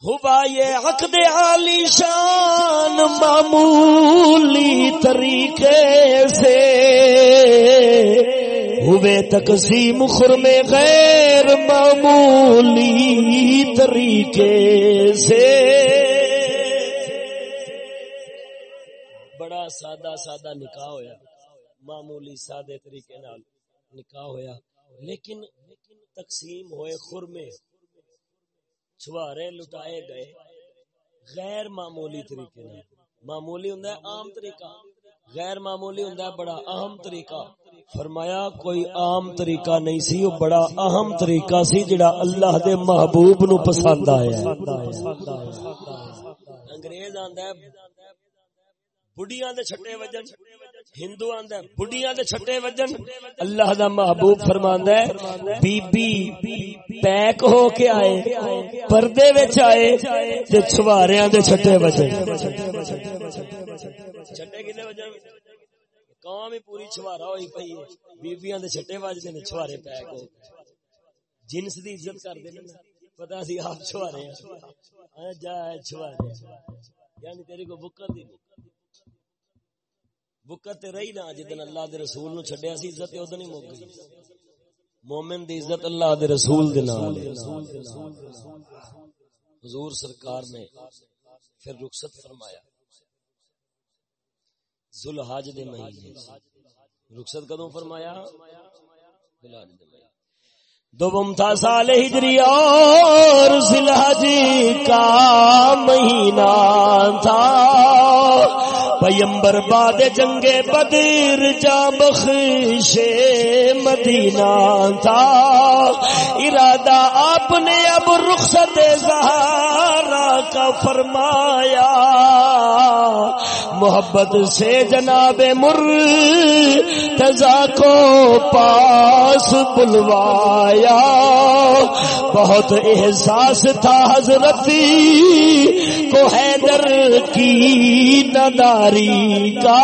ہوا یہ عقد عالی شان معمولی طریقے سے۔ ہوئے تقسیم خرم غیر معمولی طریقے سے۔ بڑا سادہ سادہ نکاح ہویا، معمولی سادے طریقے نال نکاح ہویا، لیکن تقسیم ہوئے خرمے۔ چھوارے لٹائے گئے۔ غیر معمولی طریقے نے معمولی ہوں عام طریقہ۔ غیر معمولی ہوں بڑا اہم طریقہ۔ فرمایا، کوئی عام طریقہ نہیں سی، وہ بڑا اہم طریقہ سی جڑا اللہ دے محبوب نو پسند آیا انگریز آندا ہے دے چھٹے وجن ہندو آندا دے چھٹے وجن اللہ دا محبوب فرماندا ہے بی بی پیک ہو کے آئے پردے وچ آئے تے چھواریاں دے چھٹے وجن۔ چھٹے کنے وجن؟ قوم ہی پوری چھوارا ہوئی پئی ہے بیبییاں دے چھٹے وجدے نے چھوارے پیک ہو۔ جنس دی عزت کر دے پتہ سی آپ چھوارے ہیں۔ جا چھوارے یعنی تیری کو بکر دی۔ بکت رہی نا جدن اللہ دے رسول نو چھڈیا سی عزت اودن ہی مک گئی۔ مومن دی عزت اللہ دے رسول دے نال حضور سرکار نے پھر رخصت فرمایا۔ ذوالحج دے مہینے رخصت کدوں فرمایا؟ ذوالحج دے مہینے۔ دوم تھا سال ہجری اور ذوالحج کا مہینہ تھا۔ پیمبر باد جنگ بدر جا بخش مدینہ تھا ارادہ آپ نے اب رخصت زہارا کا فرمایا۔ محبت سے جناب مر تزا کو پاس بلوایا۔ بہت احساس تھا حضرت کو حیدر کی نداری کا۔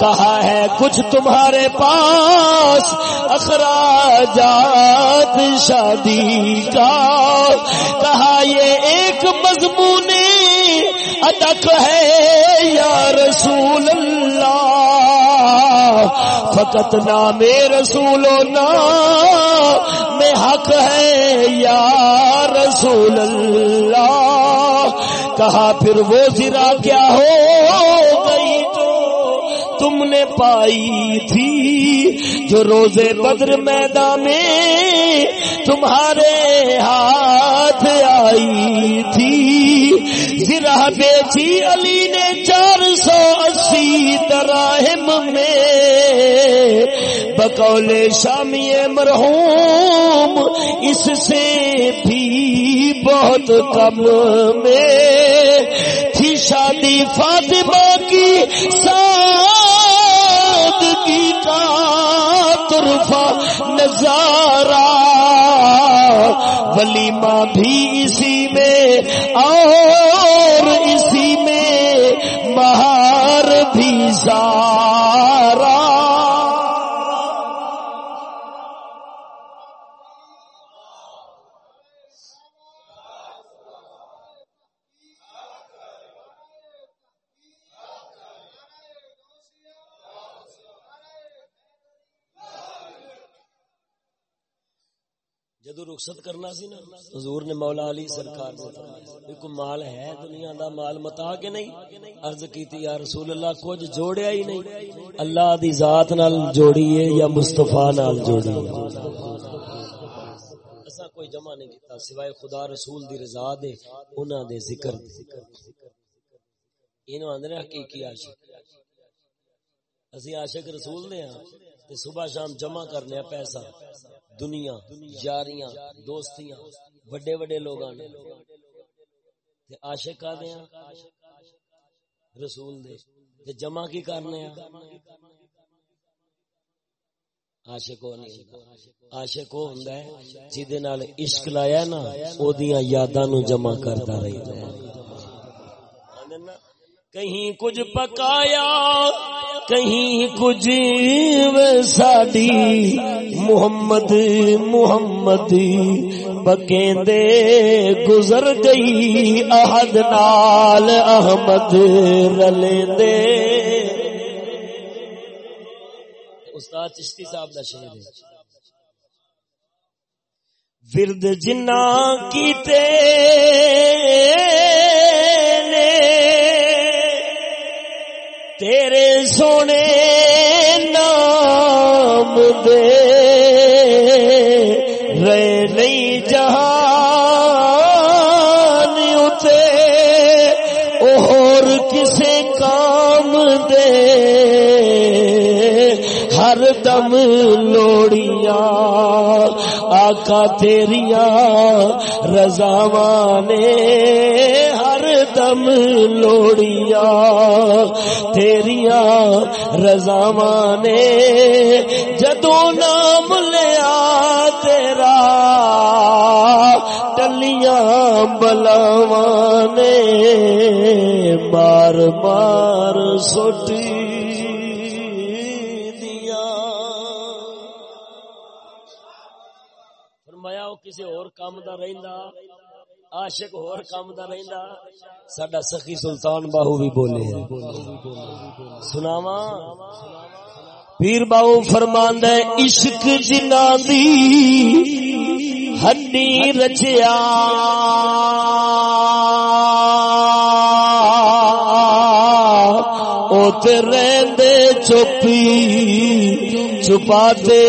کہا ہے، کچھ تمہارے پاس اخراجات شادی کا کہا یہ ایک مضمون ادک ہے یا رسول اللہ۔ فقط نام رسول و نام میں حق ہے یا رسول اللہ۔ کہا پھر وہ زرا کیا ہو گئی تو تم نے پائی تھی؟ جو روزے بدر میدان میں تمہارے ہاتھ آئی تھی۔ زرہ بیچی علی نے چار سو اسی دراہم میں۔ بقول شامی مرحوم اس سے بھی بہت کم میں۔ تھی شادی فاطمہ کی طرفہ نظارہ۔ ولیمہ بھی اسی میں اور اسی میں مہار بھی زار رخصت کرنا سی نا۔ حضور نے مولا علی سرکار نے کوئی مال ہے دنیا دا، مال متا کے نہیں۔ عرض کیتی، یا رسول اللہ، کچھ جوڑیا ہی نہیں۔ اللہ دی ذات نال جوڑی ہے یا مصطفی نال جوڑی ہے اسا کوئی جمع نہیں کیتا، سوائے خدا رسول دی رضا دے، انہاں دے ذکر دے۔ اینو اندر حقیقی عاشق۔ اسی عاشق رسول نے ہاں تے صبح شام جمع کرنے پیسہ۔ دنیا یاریاں دوستیاں، وڈے وڈے لوگ عاشق آ دیا رسول دے۔ تے جمع کی کرنے عاشق ہو عاشق ہو ہوندا ہے نال عشق لایا نا یاداں نو جمع کرتا رہتا ہے۔ کہیں کچھ پکایا کہیں کچھ ساڈی محمد محمد بکیندے گزر گئی احد نال احمد رلیندے۔ استاد چشتی صاحب کا شہر ہے۔ ورد جنا کیتے تیرے سونے نام دے۔ رے نہیں جہان اتے اور کسے کام دے۔ ہر دم لوڑیاں، آقا تیریاں، رضاوانے۔ ہر دم لوڑیاں تیریاں رضاوانے جدو نام لیا تیرا، ٹلیاں بلاوانے مار مار سوٹی کسی اور کام دا رہندا؟ عاشق اور کام دا رہندا۔ ساڈا سخی سلطان باہو بھی بولے سناواں۔ پیر باہو فرماندا ہے عشق جنا دی ہڈی رچیا۔ او تے رہندے چپی چھپاتے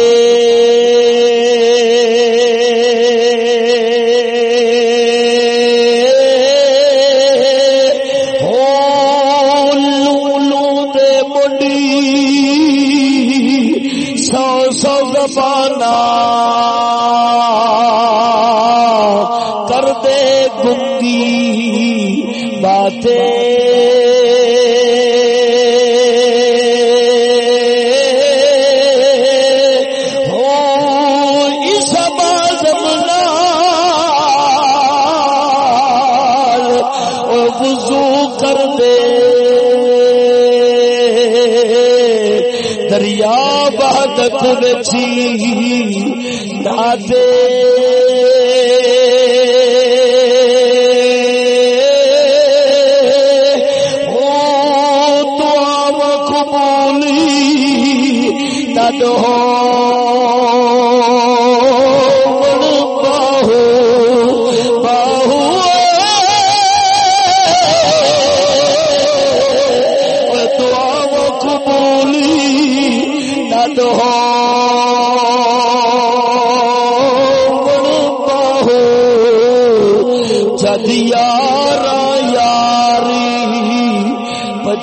کر بچی دادے ڈاڈو باہو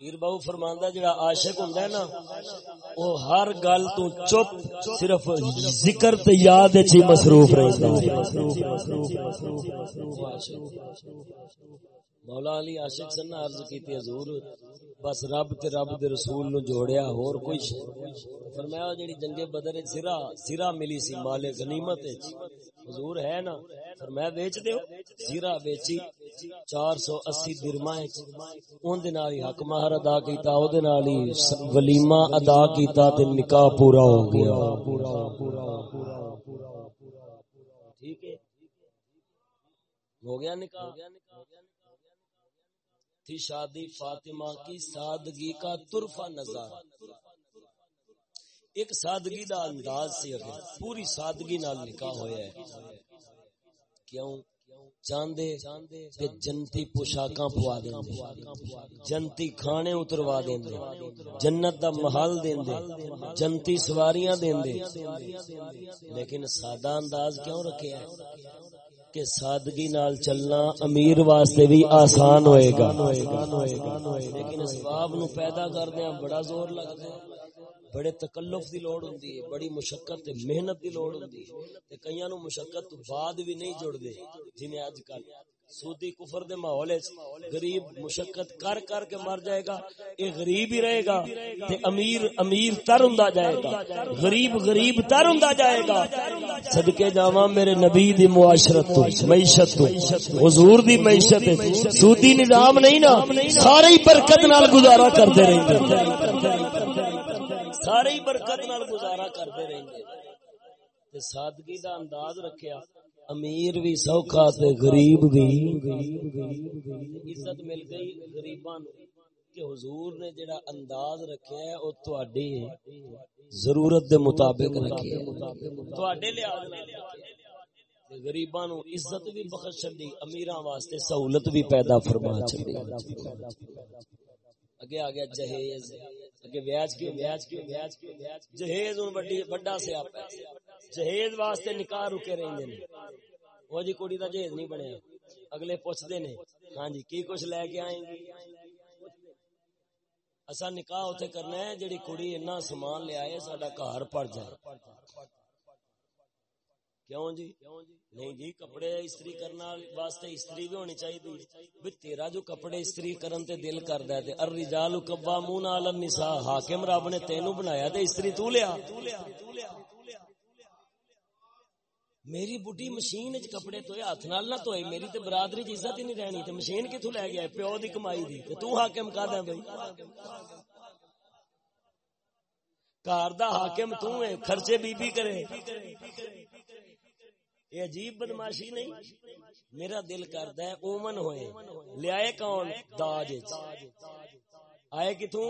پیر بہو فرماندہ جڑا عاشق ہوندا ہے نا، او ہر گل تو چپ، صرف ذکر تے یاد وچ ہی مصروف رہندا ہے۔ مولا علی عاشق سن عرض کیتی حضور بس رب تے رب دے رسول نو جوڑیا، ہور کوئی شے فرمایا جڑی جنگ بدر وچ سرا سرا ملی سی، مال غنیمت وچ۔ حضور ہے نا، فرمایا بیچ دیو سرا بیچی جی، چار سو اسی درما اون دے حق مہر ادا کیتا او دے نال ہی ولیمہ ادا کیتا تے نکاح پورا ہو گیا۔ ٹھیک ہے؟ ہو گیا نکاح؟ تھی شادی فاطمہ کی سادگی کا طرفہ نظر ایک سادگی دا انداز سی اگر، پوری سادگی نال نکاح ہویا ہے۔ کیوں؟ چاندے تے جنتی پوشاکاں پوا دیندے۔ جنتی کھانے اتروا دیندے۔ جنت دا محل دیندے۔ جنتی سواریاں دیندے۔ لیکن سادہ انداز کیوں رکھے ہے کہ سادگی نال چلنا امیر واسطے بھی آسان ہوئے گا۔ لیکن اسباب نو پیدا کردیا بڑا زور لگتا ہے۔ بڑے تکلف دی لوڑ ہوندی ہے، بڑی مشقت تے محنت دی لوڑ ہوندی ہے۔ تے کئیاں نو مشقت تو بعد بھی نہیں جڑ دے جنہیں اج کل سودی کفر دے ماحول وچ غریب مشقت کر کر کے مر جائے گا، اے غریب ہی رہے گا۔ تے امیر امیر تر ہوندا جائے گا، غریب غریب تر ہوندا جائے گا۔ صدقے جاواں میرے نبی دی معاشرت تو، معیشت تو، حضور دی معیشت سودی نظام نہیں نا، سارے برکت نال گزارا کرتے رہندے۔ سارے ہی برکت نال گزارا کرتے رہندے تے سادگی دا انداز رکھیا، امیر بھی سوکھا تے غریب بھی۔ عزت مل گئی غریباں نو۔ کہ حضور نے جڑا انداز رکھیا ہے، او تواڈی ضرورت دے مطابق رکھیا تواڈے لحاظ نال غریباں نو عزت بھی بخش چھڈی، امیراں واسطے سہولت بھی پیدا فرما چھڈی۔ اگے آ گیا جہیز۔ اگے ویاج کیوں ویاج کیوں ویاج کیوں جہیز ہن بڑی بڑا سیاپا ہے جہیز واسطے نکاح رکے رہندے نے۔ وہ جی کڑی دا جہیز نہیں بنیا۔ اگلے پوچھدے نے ہاں جی کی کچھ لے کے آئیں گے؟ اسا نکاح اوتھے کرنا ہے جڑی کڑی اتنا سامان لے آئے، ساڈا گھر پڑ جائے۔ کیوں جی؟ نہیں جی کپڑے استری کرنا واسطے استری بھی ہونی چاہیے بھی تیرا جو کپڑے استری کرن تے دل کردا ہے تے الرجال قوامون علی النساء، حاکم رب نے تینو بنایا تے استری تو لیا۔ میری بڈی مشین وچ کپڑے توئے، ہاتھ نال نہ توئے، میری تے برادری دی عزت ہی نہیں رہنی۔ تے مشین کتھوں لے گیا پیو دی کمائی دی۔ تے تو حاکم کا دے بھائی کار دا حاکم تو ہے، خرچے بی بی کرے۔ یہ عجیب بدماشی نہیں؟ میرا دل کرد ہے اومن ہوئے۔ لیا کون؟ داج آئے کتوں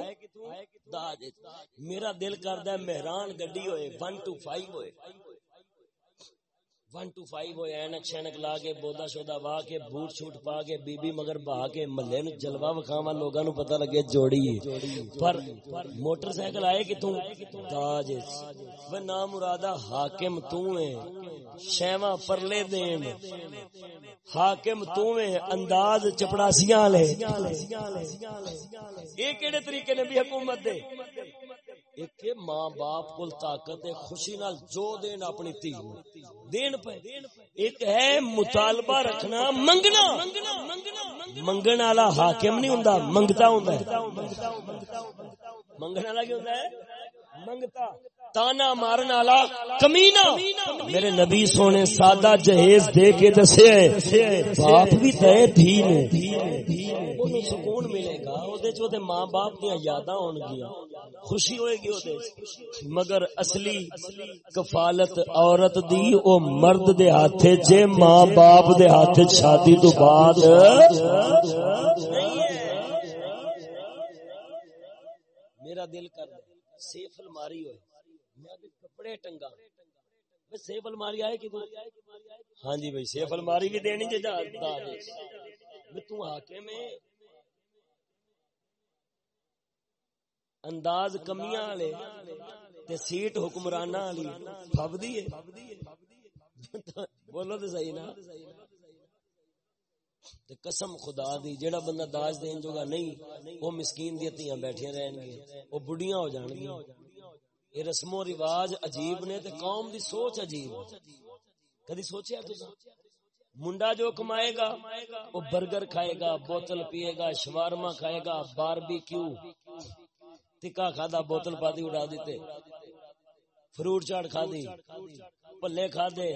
داج میرا دل کرد ہے مہران گڈی ہوئے ون ٹو فائیو ہوئے۔ ون ٹو فائیو ہوئے، اینک شینک لا کے، بودا شودا وا کے، بوٹ چھوٹ پا کے بی بی مگر بہا کے، محلے نو جلوہ وکھاواں، لوگاں نو پتہ لگے جوڑی ہے۔ پر موٹر سائیکل آئے کتوں تاج و نام مرادا حاکم تو ہے۔ شیواں پرلے دین۔ حاکم تو ہے، انداز چپڑاسیاں لے۔ اے کیڑے طریقے نے بھی حکومت دے؟ ایک ماں باپ کو طاقت ہے، خوشی نال جو دین اپنی تھی دین پہ۔ ایک ہے مطالبہ رکھنا، منگنا۔ منگن والا حاکم نہیں ہوندا، منگتا ہوندا ہے۔ منگن والا کی ہوندا ہے۔ منگتا تانا مارن والا کمینا میرے نبی سونے سادہ جہیز دے کے دسے باپ بھی تے تھی نے اونوں سکون ملے گا۔ او دے چ ماں باپ دیاں یاداں ہون گیاں خوشی ہوئے گی او دے مگر اصلی کفالت عورت دی، او مرد دے ہاتھ جے ماں باپ دے ہاتھ شادی تو بعد۔ میرا دل کر سیف الماری ہوئے۔ کپڑے ٹنگا سیف الماری آئے کی ہاں جی بھائی سیف الماری بھی دینی چاہیے تو آکے میں انداز کمیاں والے تے سیٹ حکمرانہ والی فبدی ہے بولو تے صحیح نا تے قسم خدا دی جیڑا بندہ داج دین جوگا نہیں وہ مسکین دی تیاں بیٹھیاں رہن گے وہ بڈیاں ہو جان گی یہ رسم و رواج عجیب نے تے قوم دی سوچ عجیب کدی سوچیا تو منڈا جو کمائے گا، وہ برگر کھائے گا، بوتل پیے گا، شوارما کھائے گا باربی کیو تکا کھادا، بوتل پاتی اڑا دیتے۔ فروٹ چاٹ کھا دی۔ پلے کھا دے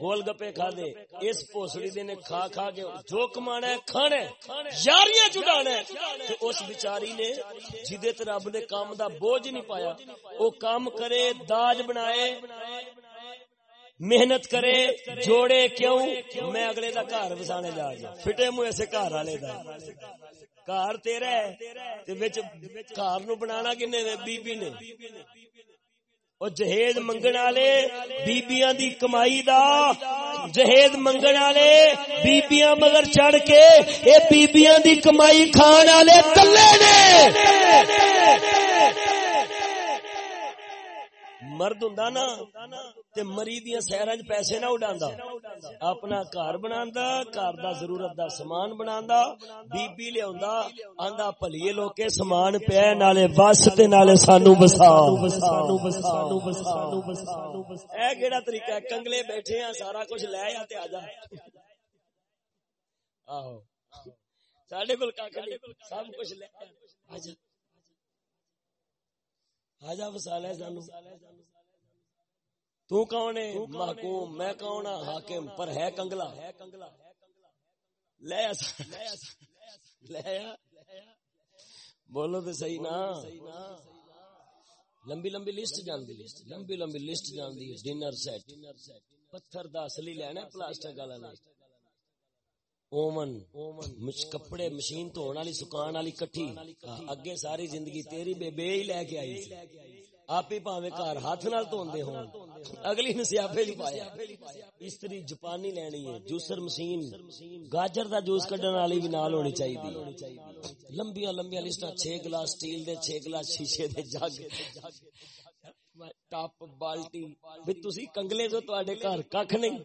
گول گپے کھا دے اس پوسڑی دے نے کھا کھا کے جو کمانا ہے کھانے یاریاں چڑانا ہے تے اس بیچاری نے جدے تے رب نے کام دا بوجھ نہیں پایا او کام کرے داج بنائے محنت کرے جوڑے کیوں میں اگلے دا گھر وسانے جا جا فٹے منہ ایسے گھر والے دا گھر تیرا ہے تے وچ گھر نو بنانا کنے نے بی بی نے او جہیز منگن والے بیبیاں دی کمائی دا جہیز منگن والے بیبیاں مگر چڑھ کے اے بیبیاں دی کمائی کھان والے کلے نے۔ مرد ہوں نا تے مری دیا سیرا پیسے نہ اڈا اپنا گھر بنا گھر دا ضرورت دا سامان بنا بی بی لیا آندا پلیے لوکے سامان پیا نالے بس تے نالے سانو بسا۔ اے کیڑا طریقہ ہے؟ کنگلے بیٹھے ہیں سارا کچھ لے یا تے آجا آہو۔ ساڈے کول سب کچھ لے آجا آجا وسال ہے سانو۔ تو کون ہے؟ محکوم۔ میں کون ہاں؟ حاکم۔ پر ہے کنگلا۔ ہے کنگلا لے لے بولو تو صحیح نا۔ لمبی لمبی لسٹ جاندی۔ لسٹ لمبی لمبی لسٹ جاندی۔ ہے ڈنر سیٹ پتھر دا اصلی لینا پلاسٹک والا نہیں اومن کپڑے مشین دھونے والی سکان والی کٹھی۔ اگے ساری زندگی تیری بے بے ہی لے کے آئی آپ ہی پاوے گھر ہاتھ نال دھوندے ہون اگلی نے سیاپے نہیں پایا۔ استری جپانی لینی ہے۔ Juicer machine. گاجر دا جوس کڈن والی بھی نال ہونی چاہیے لمبیاں لمبیاں لسٹاں 6 گلاس سٹیل دے 6 گلاس شیشے دے جگ۔ ٹپ بالٹی بھی تسی کنگلے جو تواڈے گھر ککھ نہیں.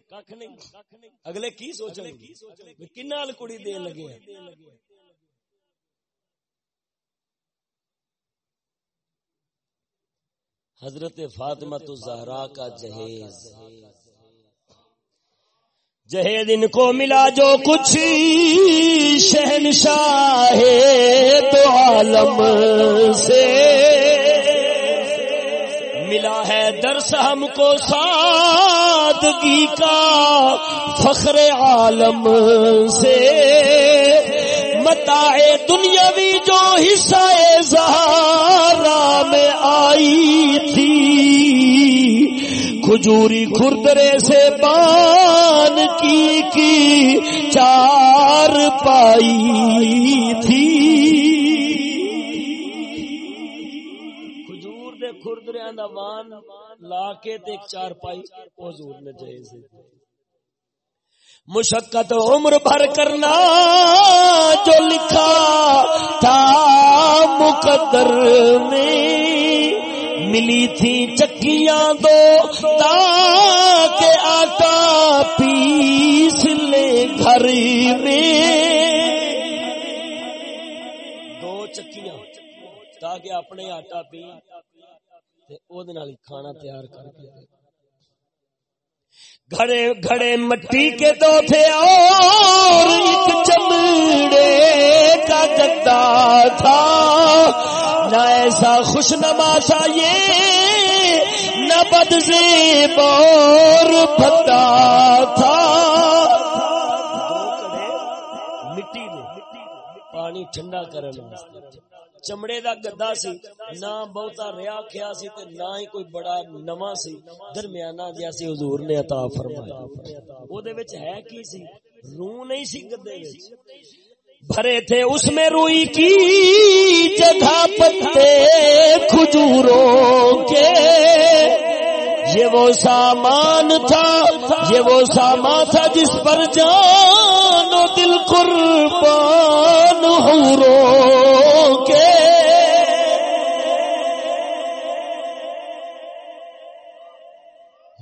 اگلے کی سوچن؟ گے کنال کڑی دین لگے حضرت فاطمہ تو زہرا کا جہیز. جہیز ان کو ملا جو کچھ شہنشاہ تو عالم سے ملا ہے درس ہم کو سادگی کا فخر عالم سے۔ متا دنیاوی جو حصہ زہارا میں آئی تھی۔ کھجوری کھردرے سے بان کی کی چار پائی تھی۔ کھردرے دا بان لا کے تے ایک چار پائی حضور نے جائز مشقت عمر بھر کرنا جو لکھا تھا، مقدر میں ملی تھی چکیاں دو، تاکہ آٹا پیس لے گھر میں۔ دو چکیاں، تاکہ اپنے آٹا پی کھانا تیار کر کے گھڑے گھڑے مٹی کے دو تھے اور ایک چمڑے کا گدا تھا۔ نہ ایسا خوش نما تھا یہ، نہ بد زیب اور بھدا تھا۔ مٹی میں پانی ٹھنڈا کرنے چمڑے دا گدا سی نہ بہتا ریا کیا سی تے نہ ہی کوئی بڑا نواں سی۔ درمیانہ جیا سی حضور نے عطا فرمایا۔ او دے وچ ہے کی سی؟ روح نہیں سی گدے وچ۔ بھرے تھے اس میں روئی کی جگہ پتے کھجوروں کے۔ یہ وہ سامان تھا، یہ وہ سامان تھا جس پر جان و دل قربان حوروں کے۔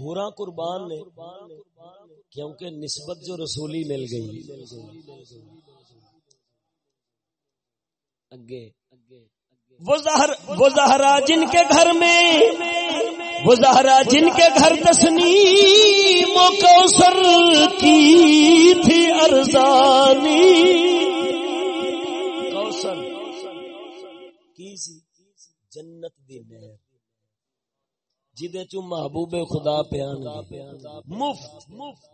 ہورا قربان نے، کیونکہ نسبت جو رسولی مل گئی۔ اگے وہ زہرا جن کے گھر میں وہ زہرا جن کے گھر تسنی کوثر کی تھی ارزانی۔ کوثر کی جنت دی نہر جدے چو محبوب خدا پیان مفت مفت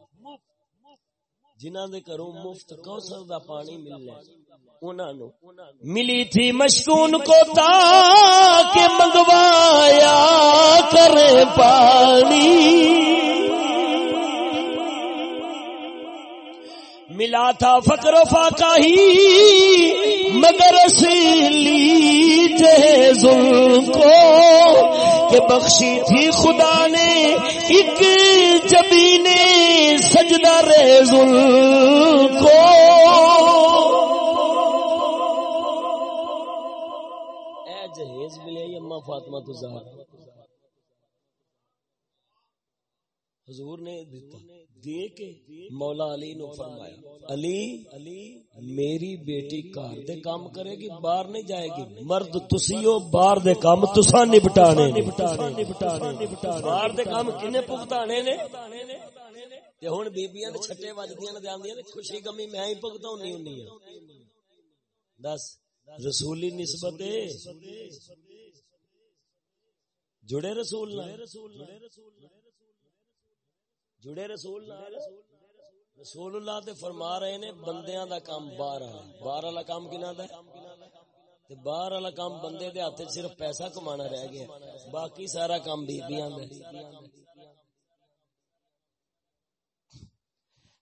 جنہ دے کروں مفت کوثر دا پانی ملنا ملی تھی مشکون کو کے منگوایا کرے پانی۔ ملا تھا فکر و فاقہ ہی مگر لی ظلم کو کہ بخشی تھی خدا نے۔ ایک جبی نے سجدہ ظلم فاطمہ تو زہرا حضور نے دیتا۔ دے کے مولا علی نو فرمایا، علی علی میری بیٹی کار دے کام کرے گی، باہر نہیں جائے گی۔ مرد تسی ہو باہر دے کام تسا نپٹانے باہر دے کام کنے پگتانے نے؟ تے ہن بیبییاں دے چھٹے وجدیاں تے آندیاں تے خوشی غمی میں ہی پگتاونی ہونی ہے۔ دس، رسولی نسبت جڑے رسول جڑے رسول رسول اللہ تے فرما رہے نے بندیاں دا کام باہر والا باہر والا کام کنا دا تے باہر والا کام بندے دے ہاتھ صرف پیسہ کمانا رہ گیا۔ باقی سارا کام بیبیاں دا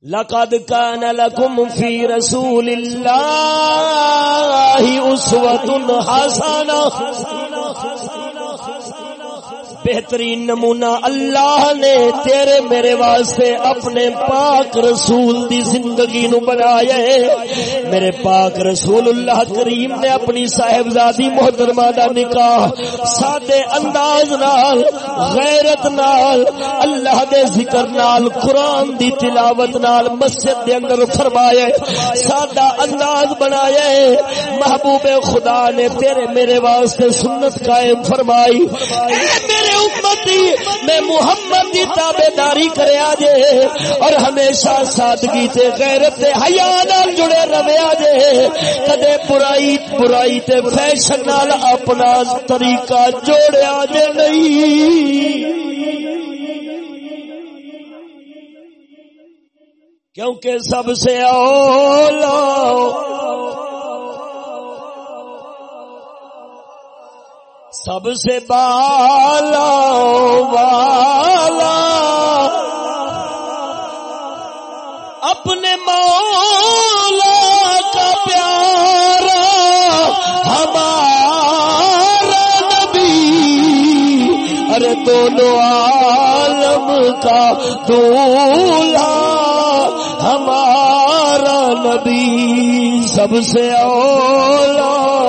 لقد كان لكم في رسول الله أسوة حسنة بہترین نمونہ اللہ نے تیرے میرے واسطے اپنے پاک رسول دی زندگی نو بنایا ہے۔ میرے پاک رسول اللہ کریم نے اپنی صاحبزادی محترمہ دا نکاح سادے انداز نال، غیرت نال، اللہ دے ذکر نال، قرآن دی تلاوت نال مسجد دے اندر فرمایا ہے۔ سادہ انداز بنایا ہے۔ محبوب خدا نے تیرے میرے واسطے سنت قائم فرمائی۔ اے میرے امتی میں محمد دی تابے داری کرے آجے اور ہمیشہ سادگی تے غیرت تے حیا نال جڑے روے آجے۔ کدے برائی برائی تے فیشن نال اپنا طریقہ جوڑے آجے نہیں۔ کیونکہ سب سے اولا سب سے بالا، والا۔ اپنے مولا کا پیارا، ہمارا نبی۔ ارے دونوں عالم کا دولا ہمارا نبی، سب سے اولا۔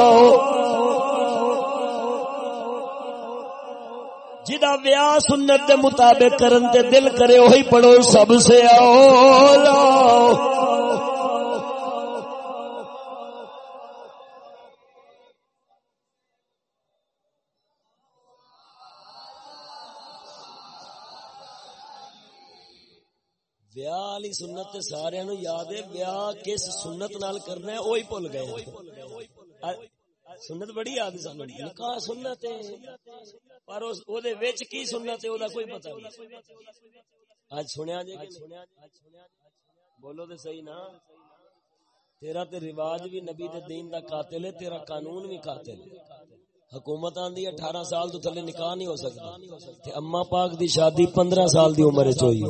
ویاہ سنت دے مطابق کرن تے دل کرے وہی پڑھو، سب سے اولا والی سنت سارے نو یاد ہے ویاہ کس سنت نال کرنا ہے وہی بھول گئے۔ سنت بڑی یاد ہے نکاح سنت پر اس او دے وچ کی سنت ہے او دا کوئی پتہ نہیں۔ اج سنیا جی بولو تے صحیح نا۔ تیرا تے رواج بھی نبی دے دین دا قاتل ہے، تیرا قانون بھی قاتل ہے۔ حکومت آندی اٹھارہ سال تو تھلے نکاح نہیں ہو سکتا۔ تے اما پاک دی شادی پندرہ سال دی عمر چوئی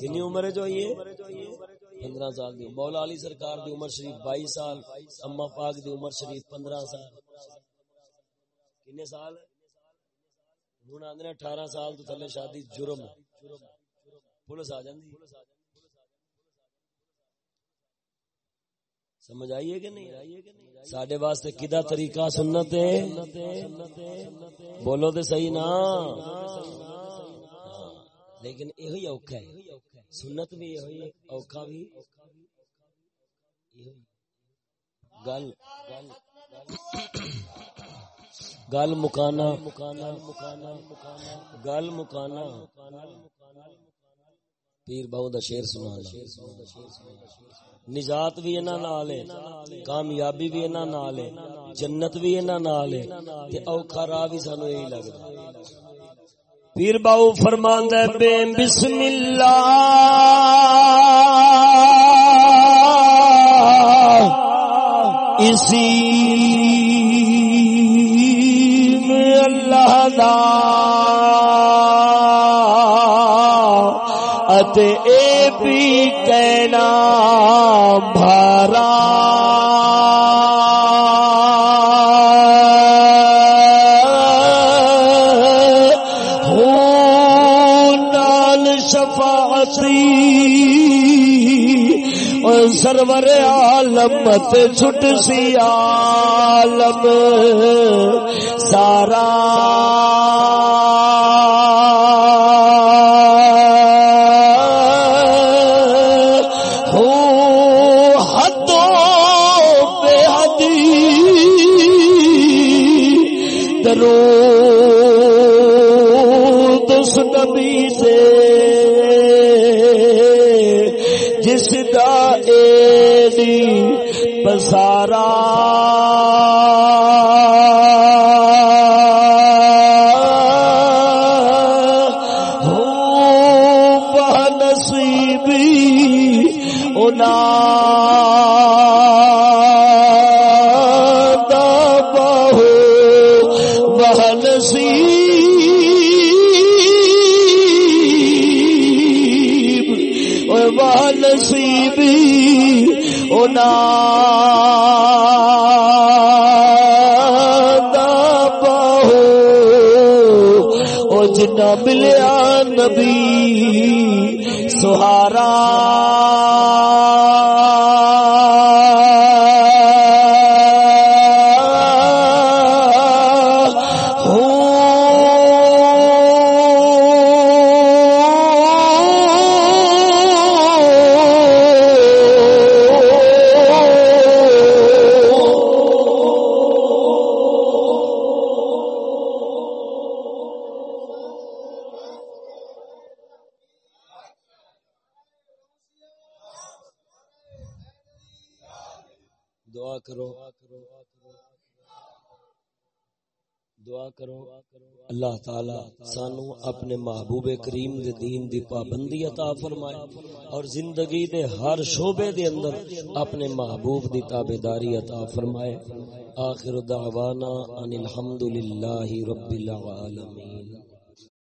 کنی عمر چوئی ہے؟ پندرہ سال دی مولا علی سرکار دی عمر شریف بائی سال، اما پاک دی عمر شریف پندرہ سال۔ کنے سال؟ ہوں آدھے اٹھارہ سال تو تھلے شادی جرم۔ پولیس آ جاندی۔ سمجھ آئیے کہ نہیں؟ سڈے واسطے کدا طریقہ سنت ہے؟ بولو تو صحیح نا ہاں، لیکن یہ اوکھا ہے۔ سنت بھی یہ ہوئی، اوکھا بھی۔ گل گل گل مکانا مکانا مکانا گل مکانا۔ پیر بہو دا شیر سنا نجات بھی انہاں نال ہے، کامیابی بھی انہاں نال ہے، جنت بھی انہاں نال ہے، تے اوکھا راہ بھی سانو یہی لگدا۔ پیر باو فرماندا ہے بے بسم اللہ اسی میں اللہ دا اتے اے بھی کہنا بھارا رحمت چھٹ سی عالم سارا جنا ملیا نبی۔ تعالی سانو اپنے محبوب کریم دے دین دی پابندی عطا فرمائے اور زندگی دے ہر شعبے دے اندر اپنے محبوب دی تابعداری عطا فرمائے۔ آخر دعوانا ان الحمدللہ رب العالمین۔